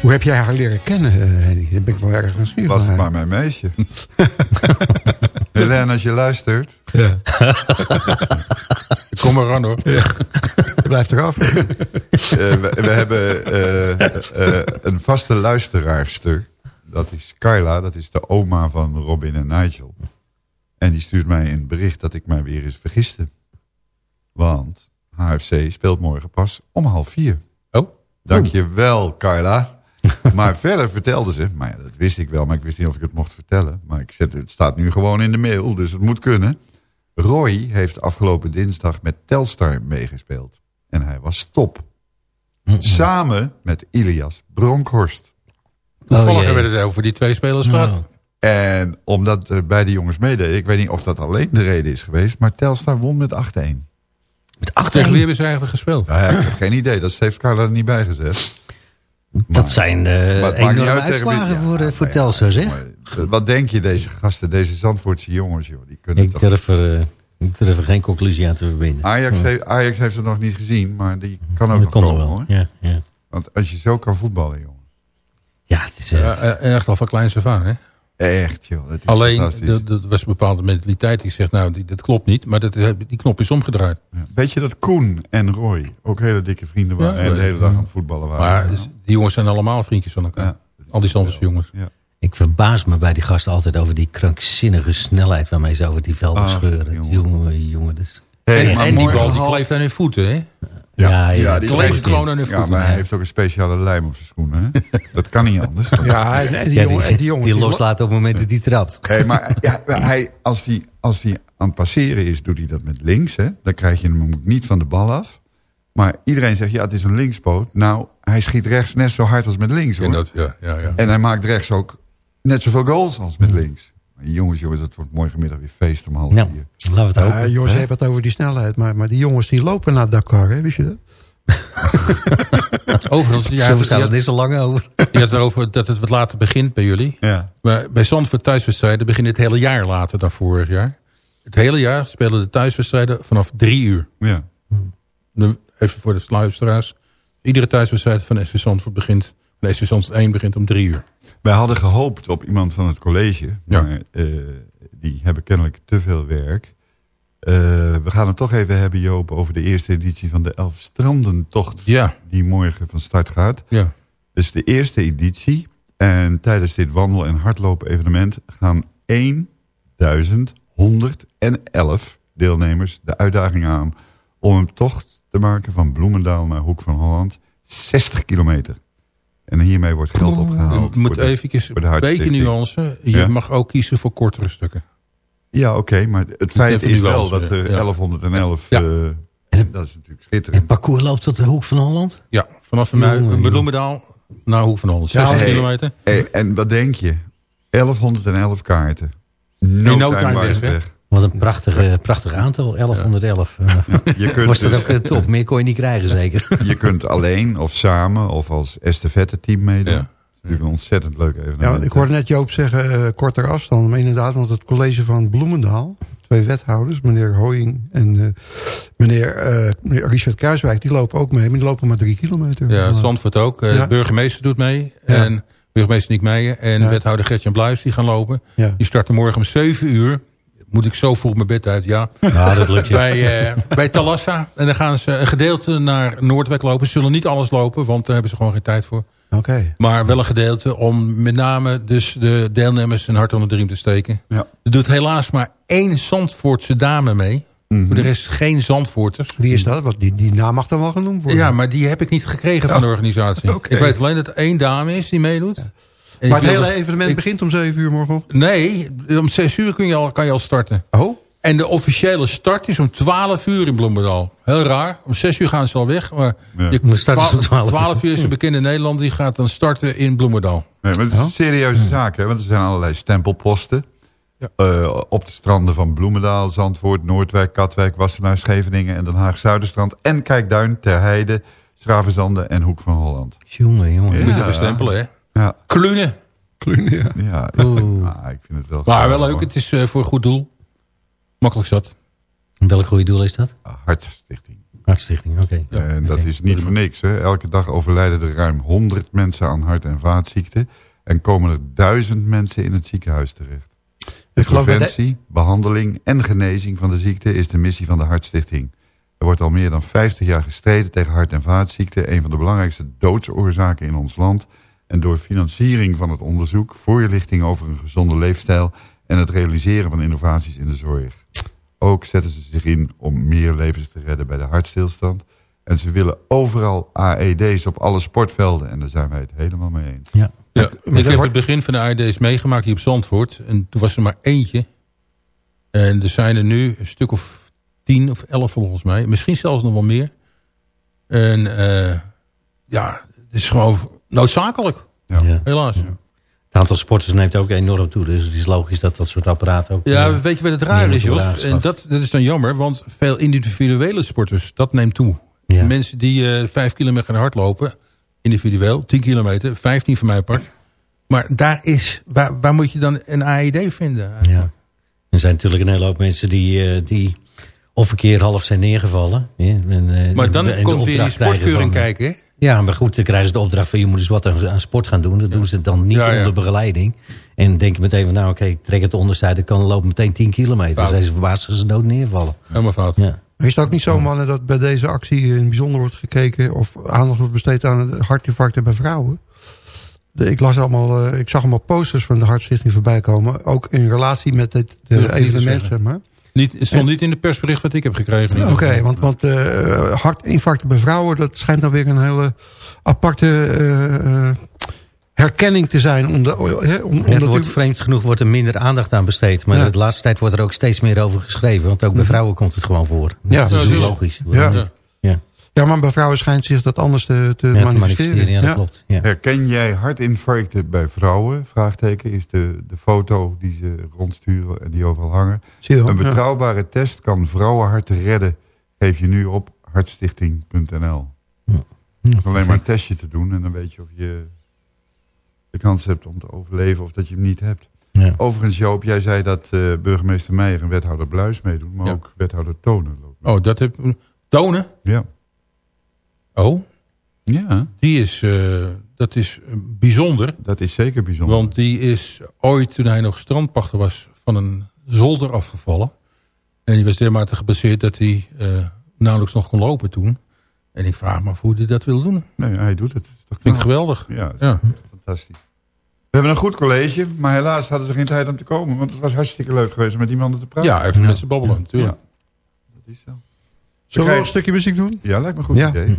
Hoe heb jij haar leren kennen, eh, Henny? Daar ben ik wel erg nieuwsgierig Was het maar mijn meisje. Helene, als je luistert. Ja. Kom maar aan hoor. Je blijft eraf. Eh, we, we hebben eh, eh, een vaste luisteraarster. Dat is Carla, dat is de oma van Robin en Nigel. En die stuurt mij een bericht dat ik mij weer eens vergiste. Want HFC speelt morgen pas om half vier. Oh. Dankjewel, Carla. Maar verder vertelde ze, maar ja, dat wist ik wel, maar ik wist niet of ik het mocht vertellen. Maar ik zet, het staat nu gewoon in de mail, dus het moet kunnen. Roy heeft afgelopen dinsdag met Telstar meegespeeld. En hij was top. Samen met Ilias Bronkhorst. Toevallig hebben we het over die twee spelers gehad. En omdat eh, beide jongens meededen, ik weet niet of dat alleen de reden is geweest, maar Telstar won met 8-1. Met Tegen wie hebben ze eigenlijk gespeeld? Nou ja, ik heb geen idee, dat heeft Carla er niet bij gezet. Dat zijn uh, maakt niet enorme uitslagen ja, voor, eh, nou voor ja, zeg. maar, Wat denk je deze gasten, deze Zandvoortse jongens, joh? Die kunnen Ik toch... durf, er, eh, ik durf er geen conclusie aan te verbinden. Ajax, Ja. heeft, Ajax heeft het nog niet gezien, maar die kan ook Dat nog komen, wel, hoor. ja, ja. Want als je zo kan voetballen, jongen. Ja, het is... Ja, eh, echt al van kleins af aan, hè? Echt, joh. Dat is Alleen, fantastisch. er er was een bepaalde mentaliteit die zegt, nou, die, dat klopt niet. Maar dat, eh, die knop is omgedraaid. Ja. Weet je dat Koen en Roy ook hele dikke vrienden waren Ja, en de hele dag aan het voetballen waren? Maar dus die jongens zijn allemaal vriendjes van elkaar. Ja. Al die Zandvoortse jongens. Ja. Ik verbaas me bij die gasten altijd over die krankzinnige snelheid waarmee ze over die velden Ach, scheuren. jongen. Jongen, jongen, dat is... Hey, en die bal die kleeft aan hun voeten, hè? Ja, ja, die hun Ja, maar hij heeft ook een speciale lijm op zijn schoenen. Hè? dat kan niet anders. Ja, die, Ja, jongen, die jongens... die die loslaat op het moment dat hij trapt. Hey, maar ja, hij, als hij als die aan het passeren is, doet hij dat met links. Hè? Dan krijg je hem niet van de bal af. Maar iedereen zegt, ja, het is een linkspoot. Nou, hij schiet rechts net zo hard als met links. Hoor. En, dat, ja, ja, ja. En hij maakt rechts ook net zoveel goals als met links. Jongens, jongens, het wordt morgenmiddag weer feest om half Nou, vier. laten we het hopen. jongens, hè? je hebt het over die snelheid. Maar, maar die jongens die lopen naar Dakar, hè? wist je dat? Overigens, ja, Zo we had, er zo lang over. je had erover dat het wat later begint bij jullie. Ja. Maar bij Zandvoort thuiswedstrijden beginnen het hele jaar later dan vorig jaar. Het hele jaar spelen de thuiswedstrijden vanaf drie uur. ja. Nu, Even voor de luisteraars. Iedere thuiswedstrijd van SV Zandvoort begint... SV Zandvoort 1 begint om drie uur. Wij hadden gehoopt op iemand van het college. Ja. Maar eh, die hebben kennelijk te veel werk. Eh, we gaan het toch even hebben, Joop, over de eerste editie van de Elf Strandentocht. Ja, Die morgen van start gaat. ja. Dus de eerste editie. En tijdens dit wandel- en hardlopen evenement gaan 1111 deelnemers de uitdaging aan om een tocht te maken van Bloemendaal naar Hoek van Holland. 60 kilometer. En hiermee wordt geld opgehaald. Je moet de een beetje nuance. Je Ja. mag ook kiezen voor kortere stukken. Ja, oké, maar het feit even is nuance, wel dat er ja. 1111... Ja. eh, En- dat is natuurlijk En schitterend. het parcours loopt tot de hoek van Holland? Ja, vanaf. Bloemendaal naar Hoek van Holland. Ja, 60 hey. kilometer. Hey, en wat denk je? 1111 kaarten. No, In no time time weg. Wat een prachtige, prachtig aantal, 1111. Eh, je kunt was dat dus- ook eh, top? Meer kon je niet krijgen zeker? Je kunt alleen of samen of als estafette team meedoen. Dat is natuurlijk een ontzettend leuk evenement. Ja, ik hoorde net Joop zeggen eh, korter afstand. Maar inderdaad, want het college van Bloemendaal... twee wethouders, meneer Hoying en eh, meneer, eh, meneer Richard Kruiswijk... die lopen ook mee, maar die lopen maar drie kilometer. Ja, Zandvoort ook. Ja. De burgemeester doet mee. Ja. En burgemeester Nick Meijer en Ja. wethouder Gertjan Bluis die gaan lopen. Ja. Die starten morgen om 7 uur. Moet ik zo vroeg mijn bed uit, ja. Ja, dat lukt je. Bij, eh, bij Talassa. En dan gaan ze een gedeelte naar Noordwijk lopen. Ze zullen niet alles lopen, want daar hebben ze gewoon geen tijd voor. Oké. Maar wel een gedeelte om met name dus de deelnemers een hart onder de riem te steken. Ja. Er doet helaas maar één Zandvoortse dame mee. Voor de rest geen Zandvoorters. Wie is dat? Want die, die naam mag dan wel genoemd worden. Ja, maar die heb ik niet gekregen van de organisatie. Oké. Ik weet alleen dat er één dame is die meedoet. Maar het hele dat- evenement ik- begint om 7 uur morgen. Nee, om 6 uur kun je al, kan je al starten. Oh? En de officiële start is om 12 uur in Bloemendaal. Heel raar. Om 6 uur gaan ze al weg. Maar Ja. je- Dan starten ze om 12 uur. 12 uur is een bekende Nederland. Die gaat dan starten in Bloemendaal. Nee, maar het is een serieuze zaak, hè? want er zijn allerlei stempelposten. Ja. Eh, op de stranden van Bloemendaal, Zandvoort, Noordwijk, Katwijk, Wassenaar, Scheveningen en Den Haag Zuiderstrand. En Kijkduin, Terheide, Schravenzande en Hoek van Holland. Jongen, jongen. Moet je Ja. even stempelen, hè? Ja, Klunen. ja. ja, Oeh. ah, ik vind het wel Maar wel leuk. Het is eh, voor een goed doel. Makkelijk zat. Welk goede doel is dat? hoor. Hartstichting. Hartstichting, oké. en dat is niet voor niks. Hè? Elke dag overlijden er ruim 100 mensen aan hart- en vaatziekten. En komen er duizend mensen in het ziekenhuis terecht. De- Preventie, behandeling en genezing van de ziekte is de missie van de Hartstichting. Er wordt al meer dan 50 jaar gestreden tegen hart- en vaatziekten, een van de belangrijkste doodsoorzaken in ons land. En door financiering van het onderzoek, voorlichting over een gezonde leefstijl en het realiseren van innovaties in de zorg. Ook zetten ze zich in om meer levens te redden bij de hartstilstand. En ze willen overal AED's op alle sportvelden. En daar zijn wij het helemaal mee eens. Ja. Ja, ik heb het begin van de AED's meegemaakt hier op Zandvoort. En toen was er maar eentje. En er zijn er nu een stuk of tien of elf volgens mij. Misschien zelfs nog wel meer. En eh, ja, het is gewoon noodzakelijk. Ja. Ja. Helaas. Ja, Het aantal sporters neemt ook enorm toe. Dus het is logisch dat dat soort apparaten ook... eh, weet je wat het raar is, Jos? En dat, dat is dan jammer, want veel individuele sporters, dat neemt toe. Ja. Mensen die eh, vijf kilometer gaan hardlopen, individueel, 10 kilometer, 15 van mij part. Maar daar is, waar, waar moet je dan een AED vinden? Ja. Er zijn natuurlijk een hele hoop mensen die, eh, die of een keer half zijn neergevallen. Ja, en, eh, Maar dan en komt weer die sportkeuring van- kijken. hè? Ja, maar goed, dan krijgen ze de opdracht van je moet eens wat aan, aan sport gaan doen. Dat doen ze dan niet Ja, ja. onder begeleiding. En denken meteen van nou oké, trek het. Ik kan lopen meteen 10 kilometer. Dan zijn ze verbaasd als ze dood neervallen. Helemaal fout. Ja. Is het ook niet zo, mannen, dat bij deze actie in het bijzonder wordt gekeken... of aandacht wordt besteed aan het hartinfarcten bij vrouwen? De, ik, las allemaal, eh, ik zag allemaal posters van de Hartstichting voorbij komen. Ook in relatie met niet evenement, zeg maar. Niet, het stond niet in de persbericht wat ik heb gekregen. Oké, want, want eh, hartinfarcten bij vrouwen... dat schijnt dan weer een hele aparte eh, eh, herkenning te zijn. Om de, om, Ja, er wordt, u- vreemd genoeg wordt er minder aandacht aan besteed. Maar Ja. de laatste tijd wordt er ook steeds meer over geschreven. Want ook bij vrouwen komt het gewoon voor. Ja, dat is precies. logisch. Ja. Ja. Ja. ja, maar bij vrouwen schijnt zich dat anders te, te Ja, te manifesteren. ja, dat Ja. klopt. Ja. Herken jij hartinfarcten bij vrouwen? Vraagteken is de, de foto die ze rondsturen en die overal hangen. Wel, Een ja. betrouwbare test kan vrouwenharten redden. Geef je nu op hartstichting.nl. Alleen maar een testje te doen en dan weet je of je de kans hebt om te overleven of dat je hem niet hebt. Ja. Overigens Joop, jij zei dat eh, burgemeester Meijer en wethouder Bluis meedoen, maar Ja. ook wethouder Tonen loopt mee. Oh, dat heb Tonen? Ja. Oh, ja, die is, eh, dat is eh, bijzonder. dat is zeker bijzonder. Want die is ooit, toen hij nog strandpachter was, van een zolder afgevallen. En die was dermate gebaseerd dat hij eh, nauwelijks nog kon lopen toen. En ik vraag me af hoe hij dat wil doen. Nee, hij doet het. Dat is toch Vind ik geweldig. Ja, Ja. fantastisch. We hebben een goed college, maar helaas hadden ze geen tijd om te komen. Want het was hartstikke leuk geweest om met die mannen te praten. Ja, even met z'n babbelen natuurlijk. Dat is zo. Zullen we een stukje muziek doen? Ja, lijkt me een goed Ja. idee.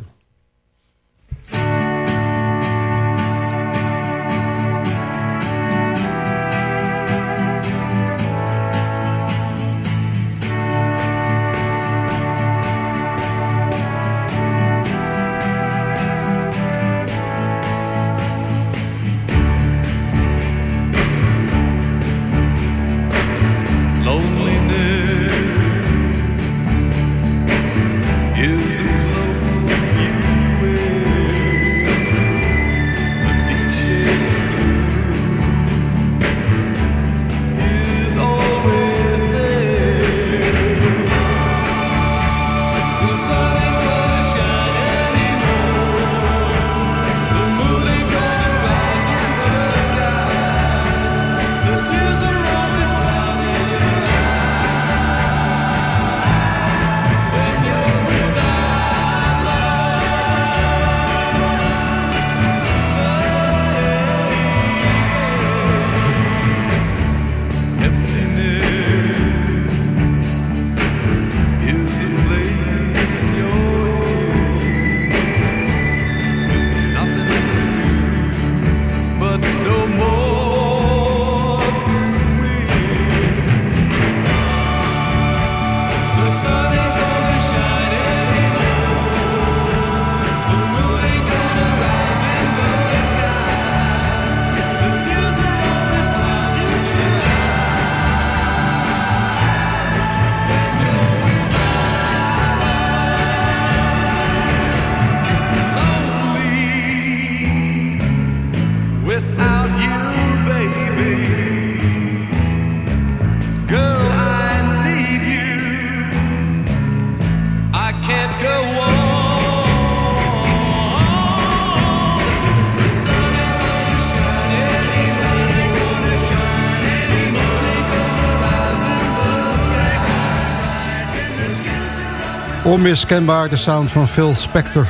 Onmiskenbaar de sound van Phil Spector.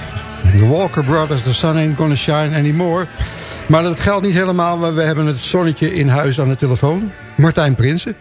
The Walker Brothers, The Sun Ain't Gonna Shine Anymore. Maar dat geldt niet helemaal, maar we hebben het zonnetje in huis aan de telefoon. Martijn Prinsen.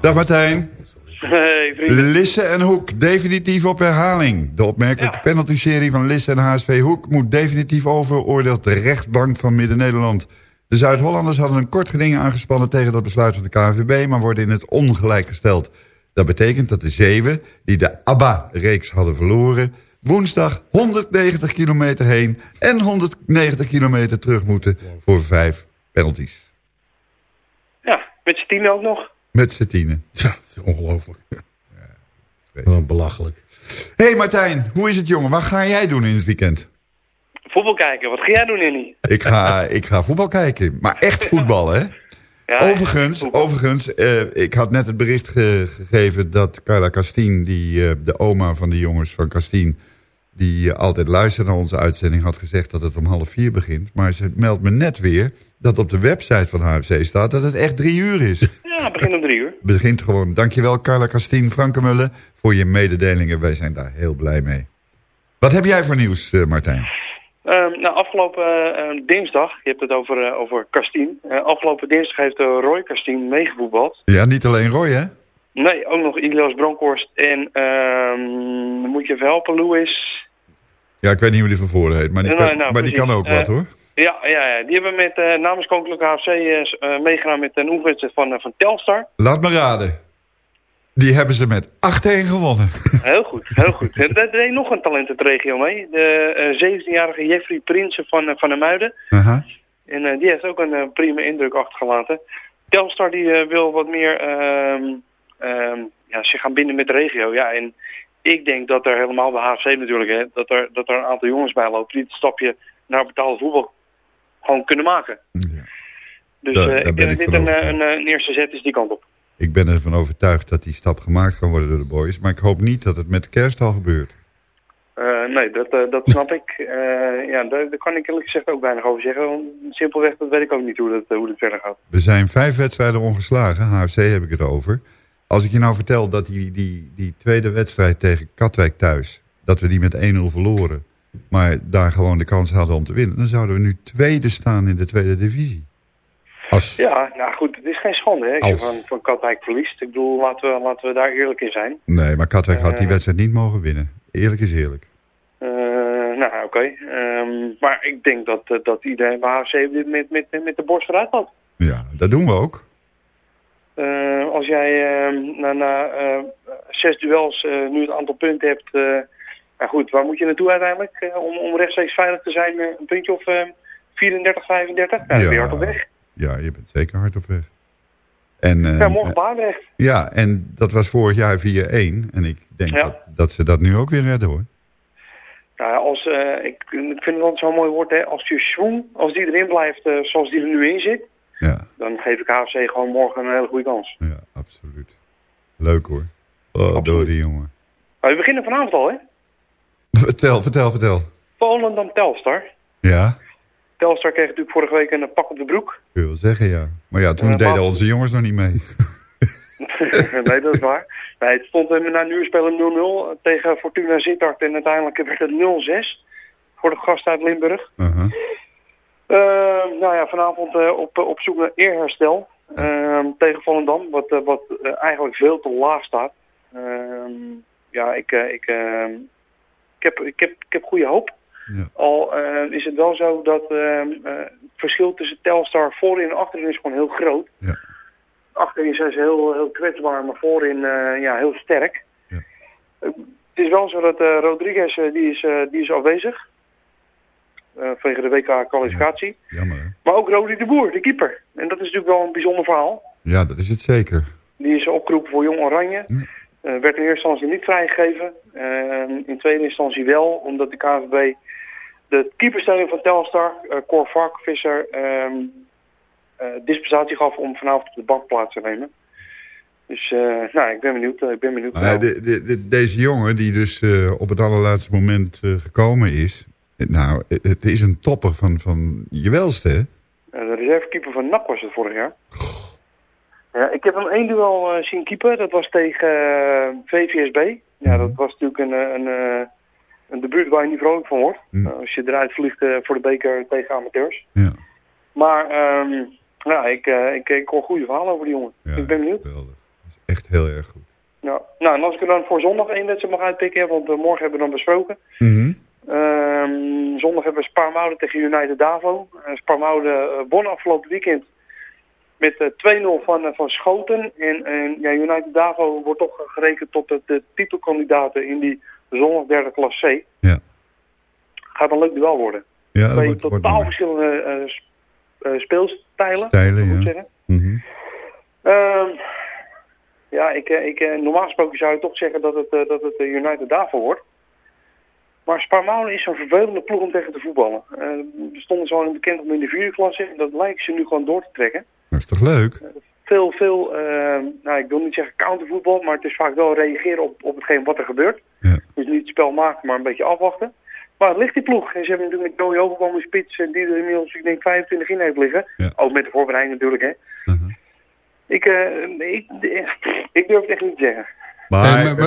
Dag Martijn. Hey, vrienden. Lisse en Hoek, definitief op herhaling. De opmerkelijke penalty-serie van Lisse en HSV Hoek... moet definitief overoordeeld de rechtbank van Midden-Nederland. De Zuid-Hollanders hadden een kort geding aangespannen... tegen dat besluit van de KNVB, maar worden in het ongelijk gesteld. Dat betekent dat de zeven, die de ABBA-reeks hadden verloren... woensdag 190 kilometer heen en 190 kilometer terug moeten... voor vijf penalties. Ja, met z'n tien ook nog. Met z'n tienen. Ja, het is ongelooflijk. Wat belachelijk. Hé hey Martijn, hoe is het jongen? Wat ga jij doen in het weekend? Voetbal kijken, wat ga jij doen, Annie? Ik ga, ik ga voetbal kijken. Maar echt voetbal, hè? Ja, overigens, overigens eh, ik had net het bericht ge- gegeven dat Carla Castien, die, eh, de oma van de jongens van Castien, die eh, altijd luistert naar onze uitzending, had gezegd dat het om half vier begint. Maar ze meldt me net weer dat op de website van HFC staat dat het echt drie uur is. Ja, het begint om drie uur. begint gewoon. Dankjewel Carla Castien, Frankemulle, voor je mededelingen. Wij zijn daar heel blij mee. Wat heb jij voor nieuws, Martijn? Ehm, nou, afgelopen eh, dinsdag, je hebt het over, eh, over Kastien. Eh, afgelopen dinsdag heeft eh, Roy Kastien meegevoetbald. Ja, niet alleen Roy, hè? Nee, ook nog Ilias Bronkhorst en ehm, moet je even helpen, Louis. Ja, ik weet niet hoe die van voren heet, maar die, kan, nou, maar die kan ook wat, hoor. Ja, ja, ja, die hebben met namens Koninklijke HFC meegedaan met een oefenwedstrijd van, van Telstar. Laat me raden. Die hebben ze met 8-1 gewonnen. Heel goed, heel goed. En daar deed nog een talent uit de regio mee. De eh, 17-jarige Jeffrey Prinsen van, eh, van de Muiden. En eh, die heeft ook een eh, prima indruk achtergelaten. Telstar die eh, wil wat meer ehm, ehm, ja, zich gaan binden met de regio. Ja, en ik denk dat er helemaal bij HFC natuurlijk, hè, dat, er, dat er een aantal jongens bij lopen die het stapje naar betaalde voetbal gewoon kunnen maken. Dus eh, daar ik denk dat dit een, eh, een, eh, een eerste zet is die kant op. Ik ben ervan overtuigd dat die stap gemaakt kan worden door de boys. Maar ik hoop niet dat het met de kerst al gebeurt. Eh, nee, dat, eh, dat snap ik. Eh, ja, daar, daar kan ik eerlijk gezegd ook weinig over zeggen. Want simpelweg, dat weet ik ook niet hoe dat, hoe dat verder gaat. We zijn vijf wedstrijden ongeslagen. HFC heb ik het over. Als ik je nou vertel dat die, die, die tweede wedstrijd tegen Katwijk thuis... dat we die met 1-0 verloren... maar daar gewoon de kans hadden om te winnen... dan zouden we nu tweede staan in de tweede divisie. Als, Ja, nou goed, het is geen schande hè, als van, van Katwijk verliest. Ik bedoel, laten we, laten we daar eerlijk in zijn. Nee, maar Katwijk had die Eh. wedstrijd niet mogen winnen. Eerlijk is eerlijk. Eh, nou, oké. Ehm, maar ik denk dat, eh, dat iedereen bij HFC met, met, met de borst vooruit loopt. Ja, dat doen we ook. Als jij ehm, na, na zes duels nu het aantal punten hebt... nou goed, waar moet je naartoe uiteindelijk om, om rechtstreeks veilig te zijn? Een puntje of eh, 34, 35? Nou, dan ben je Ja. hard op weg. Ja, je bent zeker hard op weg. En, eh, Ja, morgen Baardrecht. Ja, en dat was vorig jaar 4-1. En ik denk Ja. dat, dat ze dat nu ook weer redden hoor. Nou, ja, als, eh, ik, ik vind het zo'n mooi woord, hè. Als je schwung, als die erin blijft eh, zoals die er nu in zit, Ja. dan geef ik HFC gewoon morgen een hele goede kans. Ja, absoluut. Leuk hoor. Oh, door die jongen. Maar we beginnen vanavond al, hè? Vertel, vertel, vertel. Volendam Telstar. Ja, Telstar kreeg natuurlijk vorige week een pak op de broek. ik wil zeggen ja. Maar ja, toen deden onze jongens nog niet mee. nee, dat is waar. Nee, het stond na een uur spelen 0-0 tegen Fortuna Sittard en uiteindelijk werd het 0-6 voor de gast uit Limburg. Uh-huh. Eh, nou ja, vanavond eh, op, op zoek naar eerherstel ehm, tegen Volendam, wat, eh, wat eh, eigenlijk veel te laag staat. Ehm, ja, ik, ik, ehm, ik, heb, ik, heb, ik heb goede hoop. Ja. Al eh, is het wel zo dat ehm, eh, het verschil tussen Telstar voorin en achterin is gewoon heel groot. Ja. Achterin zijn ze heel, heel kwetsbaar, maar voorin eh, ja, heel sterk. Eh, het is wel zo dat eh, Rodriguez, eh, die, is, eh, die is afwezig. Eh, vanwege de WK-kwalificatie. Jammer hè? Maar ook Rodi de Boer, de keeper. En dat is natuurlijk wel een bijzonder verhaal. Ja, dat is het zeker. Die is opgeroepen voor Jong Oranje. Eh, werd in eerste instantie niet vrijgegeven. Eh, in tweede instantie wel, omdat de KNVB de keeperstelling van Telstar, eh Cor Vark, Visser, ehm, eh, dispensatie gaf om vanavond op de bank plaats te nemen. Dus eh, nou, ik ben benieuwd. eh, ik ben benieuwd. Ja, de, de, de- deze jongen die dus eh, op het allerlaatste moment eh, gekomen is... eh, Nou, het, is een topper van, van je welste hè? Eh, de reservekeeper van NAC was het vorig jaar. Ja, ik heb hem één duel eh, zien keeper. Dat was tegen eh, VVSB. Ja, dat was natuurlijk een, eh, een, eh, een debuut waar je niet vrolijk van wordt. Mm. Eh, als je eruit vliegt eh, voor de beker tegen amateurs. Ja. Maar ja, ik, eh, ik, ik hoor goede verhalen over die jongen. ik ben benieuwd. Echt heel erg goed. Ja. Nou, en als ik er dan voor zondag één wedstrijd mag uitpikken, want morgen hebben we dan besproken. Mhm. Ehm, zondag hebben we Sparmoude tegen United Davo. Uh, won afgelopen weekend met eh, 2-0 van, van Schoten. En, en ja, United Davo wordt toch gerekend tot de, de titelkandidaten in die zondag derde klas C. Ja. Gaat een leuk duel worden. Ja, Twee wordt- totaal verschillende eh, eh, speelstijlen. Stijlen, ja. zeggen. Mhm. Ehm, ja, ik, eh, ik, normaal gesproken zou je toch zeggen dat het, dat het United Davo wordt. Maar Sparmouwen is zo'n vervelende ploeg om tegen te voetballen. Er stonden ze al bekend om in de vierde klasse en dat lijkt ze nu gewoon door te trekken. Dat is toch leuk? Veel, veel, eh, nou ik wil niet zeggen countervoetbal, maar het is vaak wel reageren op, op hetgeen wat er gebeurt. Dus niet het spel maken, maar een beetje afwachten. Maar het ligt die ploeg. En ze hebben natuurlijk met Joey een spits eh, die er inmiddels, ik denk, 25 in heeft liggen. Ook met de voorbereiding natuurlijk, hè. Ik, eh, ik, ik durf het echt niet te zeggen. Maar,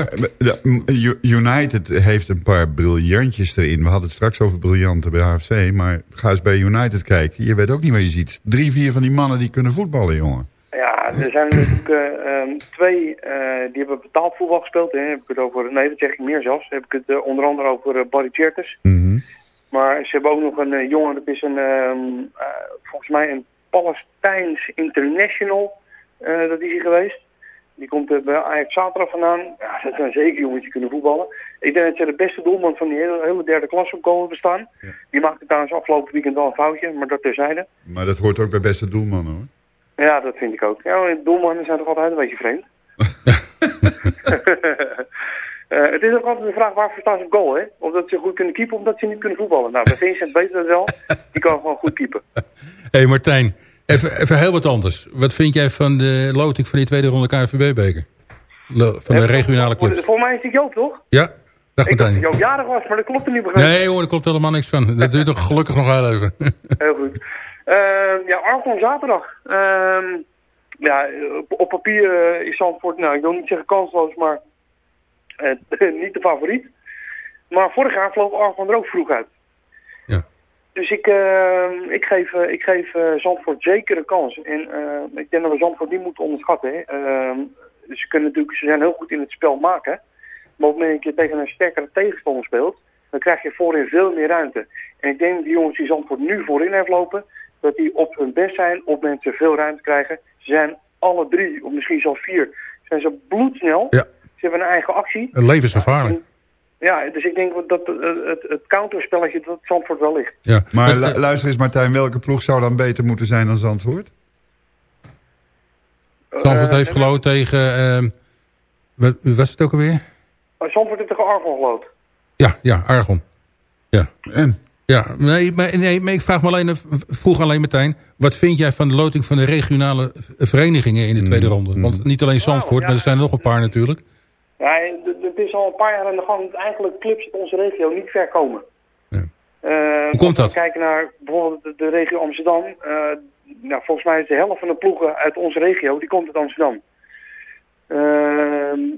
eh, United heeft een paar briljantjes erin. We hadden het straks over briljanten bij HFC. Maar ga eens bij United kijken. Je weet ook niet wat je ziet. Drie, vier van die mannen die kunnen voetballen, jongen. Ja, er zijn natuurlijk eh, ehm, twee eh, die hebben betaald voetbal gespeeld. Hè. Heb ik het over, nee, dat zeg ik meer zelfs. Heb ik het eh, onder andere over Barry Chertes. Maar ze hebben ook nog een jongen, dat is een, ehm, eh, volgens mij een Palestijns international. dat is hij geweest. Die komt bij Ajax zaterdag vandaan. Ja, dat zijn zeker jongens die kunnen voetballen. Ik denk dat ze de beste doelman van die hele, hele derde klasse op komen bestaan. Die maakte trouwens afgelopen weekend wel een foutje, maar dat terzijde. Maar dat hoort ook bij beste doelmannen, hoor. Ja, dat vind ik ook. Ja, doelmannen zijn toch altijd een beetje vreemd. Eh, het is ook altijd de vraag waarvoor staan ze op goal, hè? Of dat ze goed kunnen keepen, of dat ze niet kunnen voetballen. Nou, bij Vincent weet dat wel. Die kan gewoon goed keepen. Hé hey Martijn, even, even heel wat anders. Wat vind jij van de loting van die tweede ronde KNVB-beker? Van de regionale voor- clubs. Mij is het Joop, toch? Ja, dag ik dacht dat. Joop jarig was, maar dat klopt er niet begrepen. Nee hoor, daar klopt helemaal niks van. Dat duurt toch gelukkig nog heel even. Heel goed. Ehm, ja, Argon zaterdag. Ehm, ja, op, op papier eh, is Zandvoort, nou ik wil niet zeggen kansloos, maar eh, niet de favoriet. Maar vorig jaar vloog Argon er ook vroeg uit. Ja. Dus ik, ehm, ik geef, eh, ik geef eh, Zandvoort zeker een kans. En ik denk dat we Zandvoort niet moeten onderschatten. Hè. Ze, kunnen natuurlijk, ze zijn heel goed in het spel maken. Maar op het moment dat je tegen een sterkere tegenstander speelt, dan krijg je voorin veel meer ruimte. En ik denk dat die jongens die Zandvoort nu voorin heeft lopen, dat die op hun best zijn, op het ze veel ruimte krijgen. Ze zijn alle drie, of misschien zelfs vier, zijn ze bloedsnel. Ja. Ze hebben een eigen actie. Levensgevaarlijk. Ja, dus ik denk dat eh, het, het counterspelletje dat Zandvoort wel ligt. Ja. Maar lu- luister eens Martijn, welke ploeg zou dan beter moeten zijn dan Zandvoort? Zandvoort Eh, heeft geloot tegen... ehm, wat, was het ook alweer? Uh, Zandvoort heeft tegen Argon geloot. Ja, ja, Argon. Ja. En? Ja, nee, maar, nee, maar ik vraag me alleen, vroeg alleen Martijn, wat vind jij van de loting van de regionale verenigingen in de tweede ronde? Want niet alleen Zandvoort, maar er zijn er nog een paar natuurlijk. Ja, het is al een paar jaar aan de gang dat eigenlijk clubs uit onze regio niet ver komen. Eh, Hoe komt als we dat? kijken naar bijvoorbeeld de, de regio Amsterdam. eh, nou, volgens mij is de helft van de ploegen uit onze regio, die komt uit Amsterdam. Eh,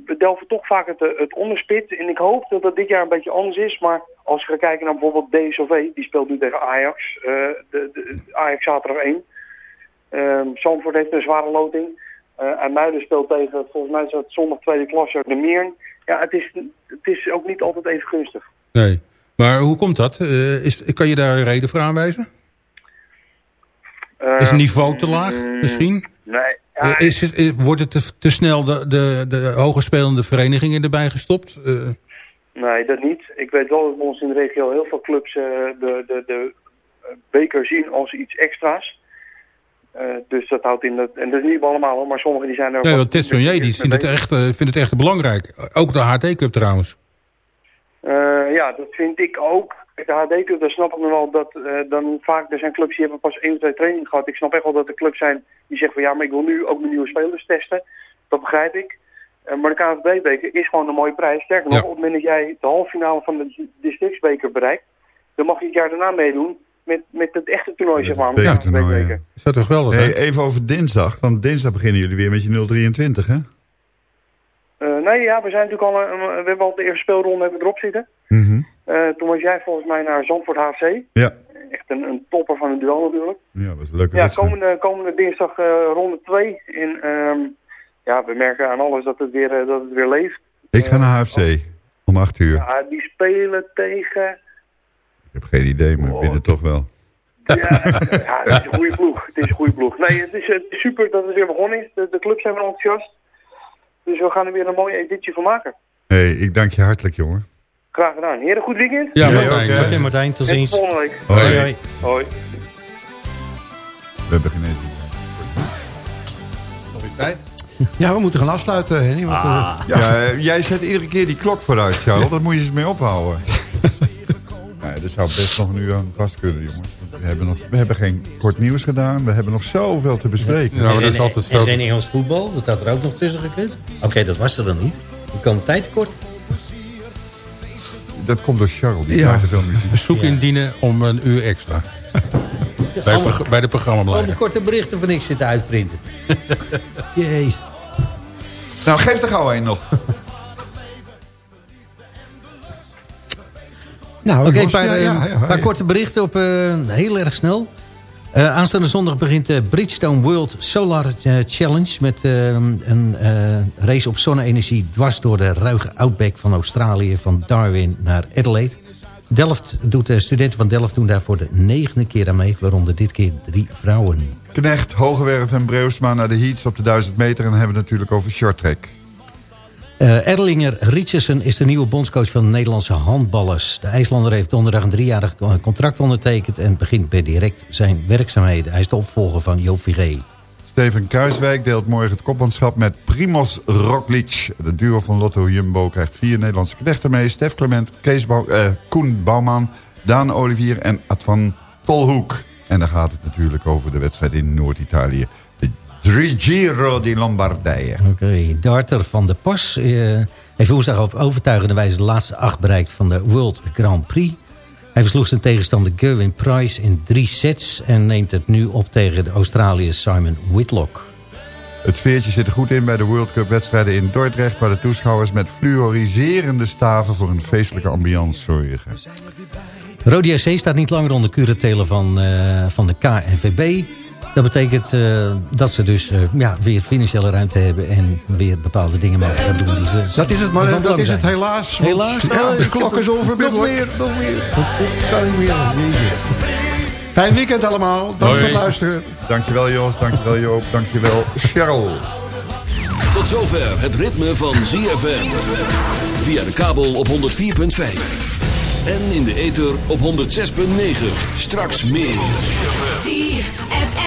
we delven toch vaak het, eh, het onderspit. En ik hoop dat dat dit jaar een beetje anders is. Maar als we gaan kijken naar bijvoorbeeld DSOV, die speelt nu tegen Ajax. eh, de, de, Ajax zaterdag 1. Ehm Zandvoort heeft een zware loting. Uh, en Muiden speelt tegen, volgens mij is dat zondag tweede klasse, de Meern. Ja, het is, het is ook niet altijd even gunstig. Nee. Maar hoe komt dat? Eh, is, kan je daar een reden voor aanwijzen? Eh, Is het niveau te laag misschien? Nee. Eh, is het, eh, wordt het te, te snel de, de, de verenigingen erbij gestopt? Eh, Nee, dat niet. Ik weet wel dat bij ons in de regio heel veel clubs de, de, de beker zien als iets extra's. Dus dat houdt in dat, en dat is niet allemaal hoor, maar sommigen die zijn er... nee, wat- want Ted Sonnier die vindt het, echt, vindt het echt belangrijk. Ook de HD Cup trouwens. Ja, dat vind ik ook. Kijk, De HD Cup, daar snap ik nog wel dat eh, dan vaak, er zijn clubs die hebben pas één of twee trainingen gehad. Ik snap echt wel dat er clubs zijn die zeggen van ja, maar ik wil nu ook mijn nieuwe spelers testen. Dat begrijp ik. Eh, maar de KNVB-beker is gewoon een mooie prijs. Sterker nog, Ja. op het moment dat jij de halve finale van de districtsbeker bereikt, dan mag je het jaar daarna meedoen met, met het echte toernooi, zeg maar. ja. Is dat toch geweldig? Hey, hè? even over dinsdag, want dinsdag beginnen jullie weer met je 023, hè? Eh, nee, ja, we zijn natuurlijk al, een- we hebben al de eerste speelronde hebben we erop zitten. Mhm. Eh, toen was jij volgens mij naar Zandvoort HC. Ja. Echt een, een topper van een duel natuurlijk. Ja, dat was een leuke Ja, komende, komende dinsdag eh, ronde 2. En ehm, ja, we merken aan alles dat het weer, eh, dat het weer leeft. Ik ga naar HFC om acht uur. Ja, die spelen tegen... Ik heb geen idee, maar ik binnen toch wel. Ja, ja, het is een goede ploeg. Het is een goede ploeg. Nee, het is, het is super dat het weer begonnen is. De, de clubs zijn weer enthousiast. Dus we gaan er weer een mooie editie van maken. hey, ik dank je hartelijk, jongen. Graag gedaan. Heren, goed weekend. Ja, Martijn. ook, hè? Oké Martijn, tot En ziens. tot volgende week. Hoi. hoi. Hoi. We hebben geen eten. Ja, we moeten gaan afsluiten, Henny. Want, eh, Ja, eh, jij zet iedere keer die klok vooruit, Charles. Daar moet je eens mee ophouden. ja, er zou best nog een uur aan vast kunnen, jongens. We hebben, nog, we hebben geen kort nieuws gedaan. We hebben nog zoveel te bespreken. Ja, maar dat is altijd en geen Engels voetbal, dat had er ook nog tussen gekund. Oké, dat was er dan niet. Dan kan tijd tekort. Dat komt door Charles. Die Ja. te veel muziek. Bezoek indienen om een uur extra. bij, allemaal- pro- bij de programmaleider. de korte berichten van ik zitten uitprinten. Jeez. Nou, geef er gauw één nog. nou, Oké, een jongens, paar, ja, eh, ja, ja, paar ja. korte berichten op eh, heel erg snel. Eh, aanstaande zondag begint de Bridgestone World Solar eh, Challenge... met eh, een eh, race op zonne-energie dwars door de ruige outback van Australië... van Darwin naar Adelaide. Delft doet, de studenten van Delft doen daar voor de negende keer aan mee... waaronder dit keer drie vrouwen. Knecht, Hogewerf en Breusma naar de heats op de 1000 meter. En dan hebben we het natuurlijk over short track. Eh Erlinger Richardson is de nieuwe bondscoach van de Nederlandse handballers. De IJslander heeft donderdag een driejarig contract ondertekend... en begint per direct zijn werkzaamheden. Hij is de opvolger van Joop Vigé. Steven Kruiswijk deelt morgen het kopmanschap met Primoz Roglic. De duo van Lotto Jumbo krijgt vier Nederlandse knechten mee. Stef Clement, eh, Koen Bouwman, Daan Olivier en Advan Tolhoek. En dan gaat het natuurlijk over de wedstrijd in Noord-Italië. De Dri- Giro di Lombardije. Oké, Darter van der Pas eh, heeft woensdag op overtuigende wijze de laatste acht bereikt van de World Grand Prix. Hij versloeg zijn tegenstander Gerwin Price in drie sets en neemt het nu op tegen de Australiër Simon Whitlock. Het sfeertje zit er goed in bij de World Cup wedstrijden in Dordrecht... waar de toeschouwers met fluoriserende staven voor een feestelijke ambiance zorgen. Rode SC staat niet langer onder curatelen van, eh, van de KNVB. Dat betekent eh, dat ze dus eh, ja, weer financiële ruimte hebben... en weer bepaalde dingen mogen gaan doen die ze Dat is het, maar dat is het helaas. want- Helaas? Ja, de klok is onverbiddelijk. Nog meer, nog meer. Dat kan niet meer. Jezus. Fijn weekend allemaal. Dank voor het luisteren. Dankjewel Jos, dankjewel Joop, dankjewel Cheryl. Tot zover het ritme van ZFM. Via de kabel op 104.5. En in de ether op 106.9. Straks meer.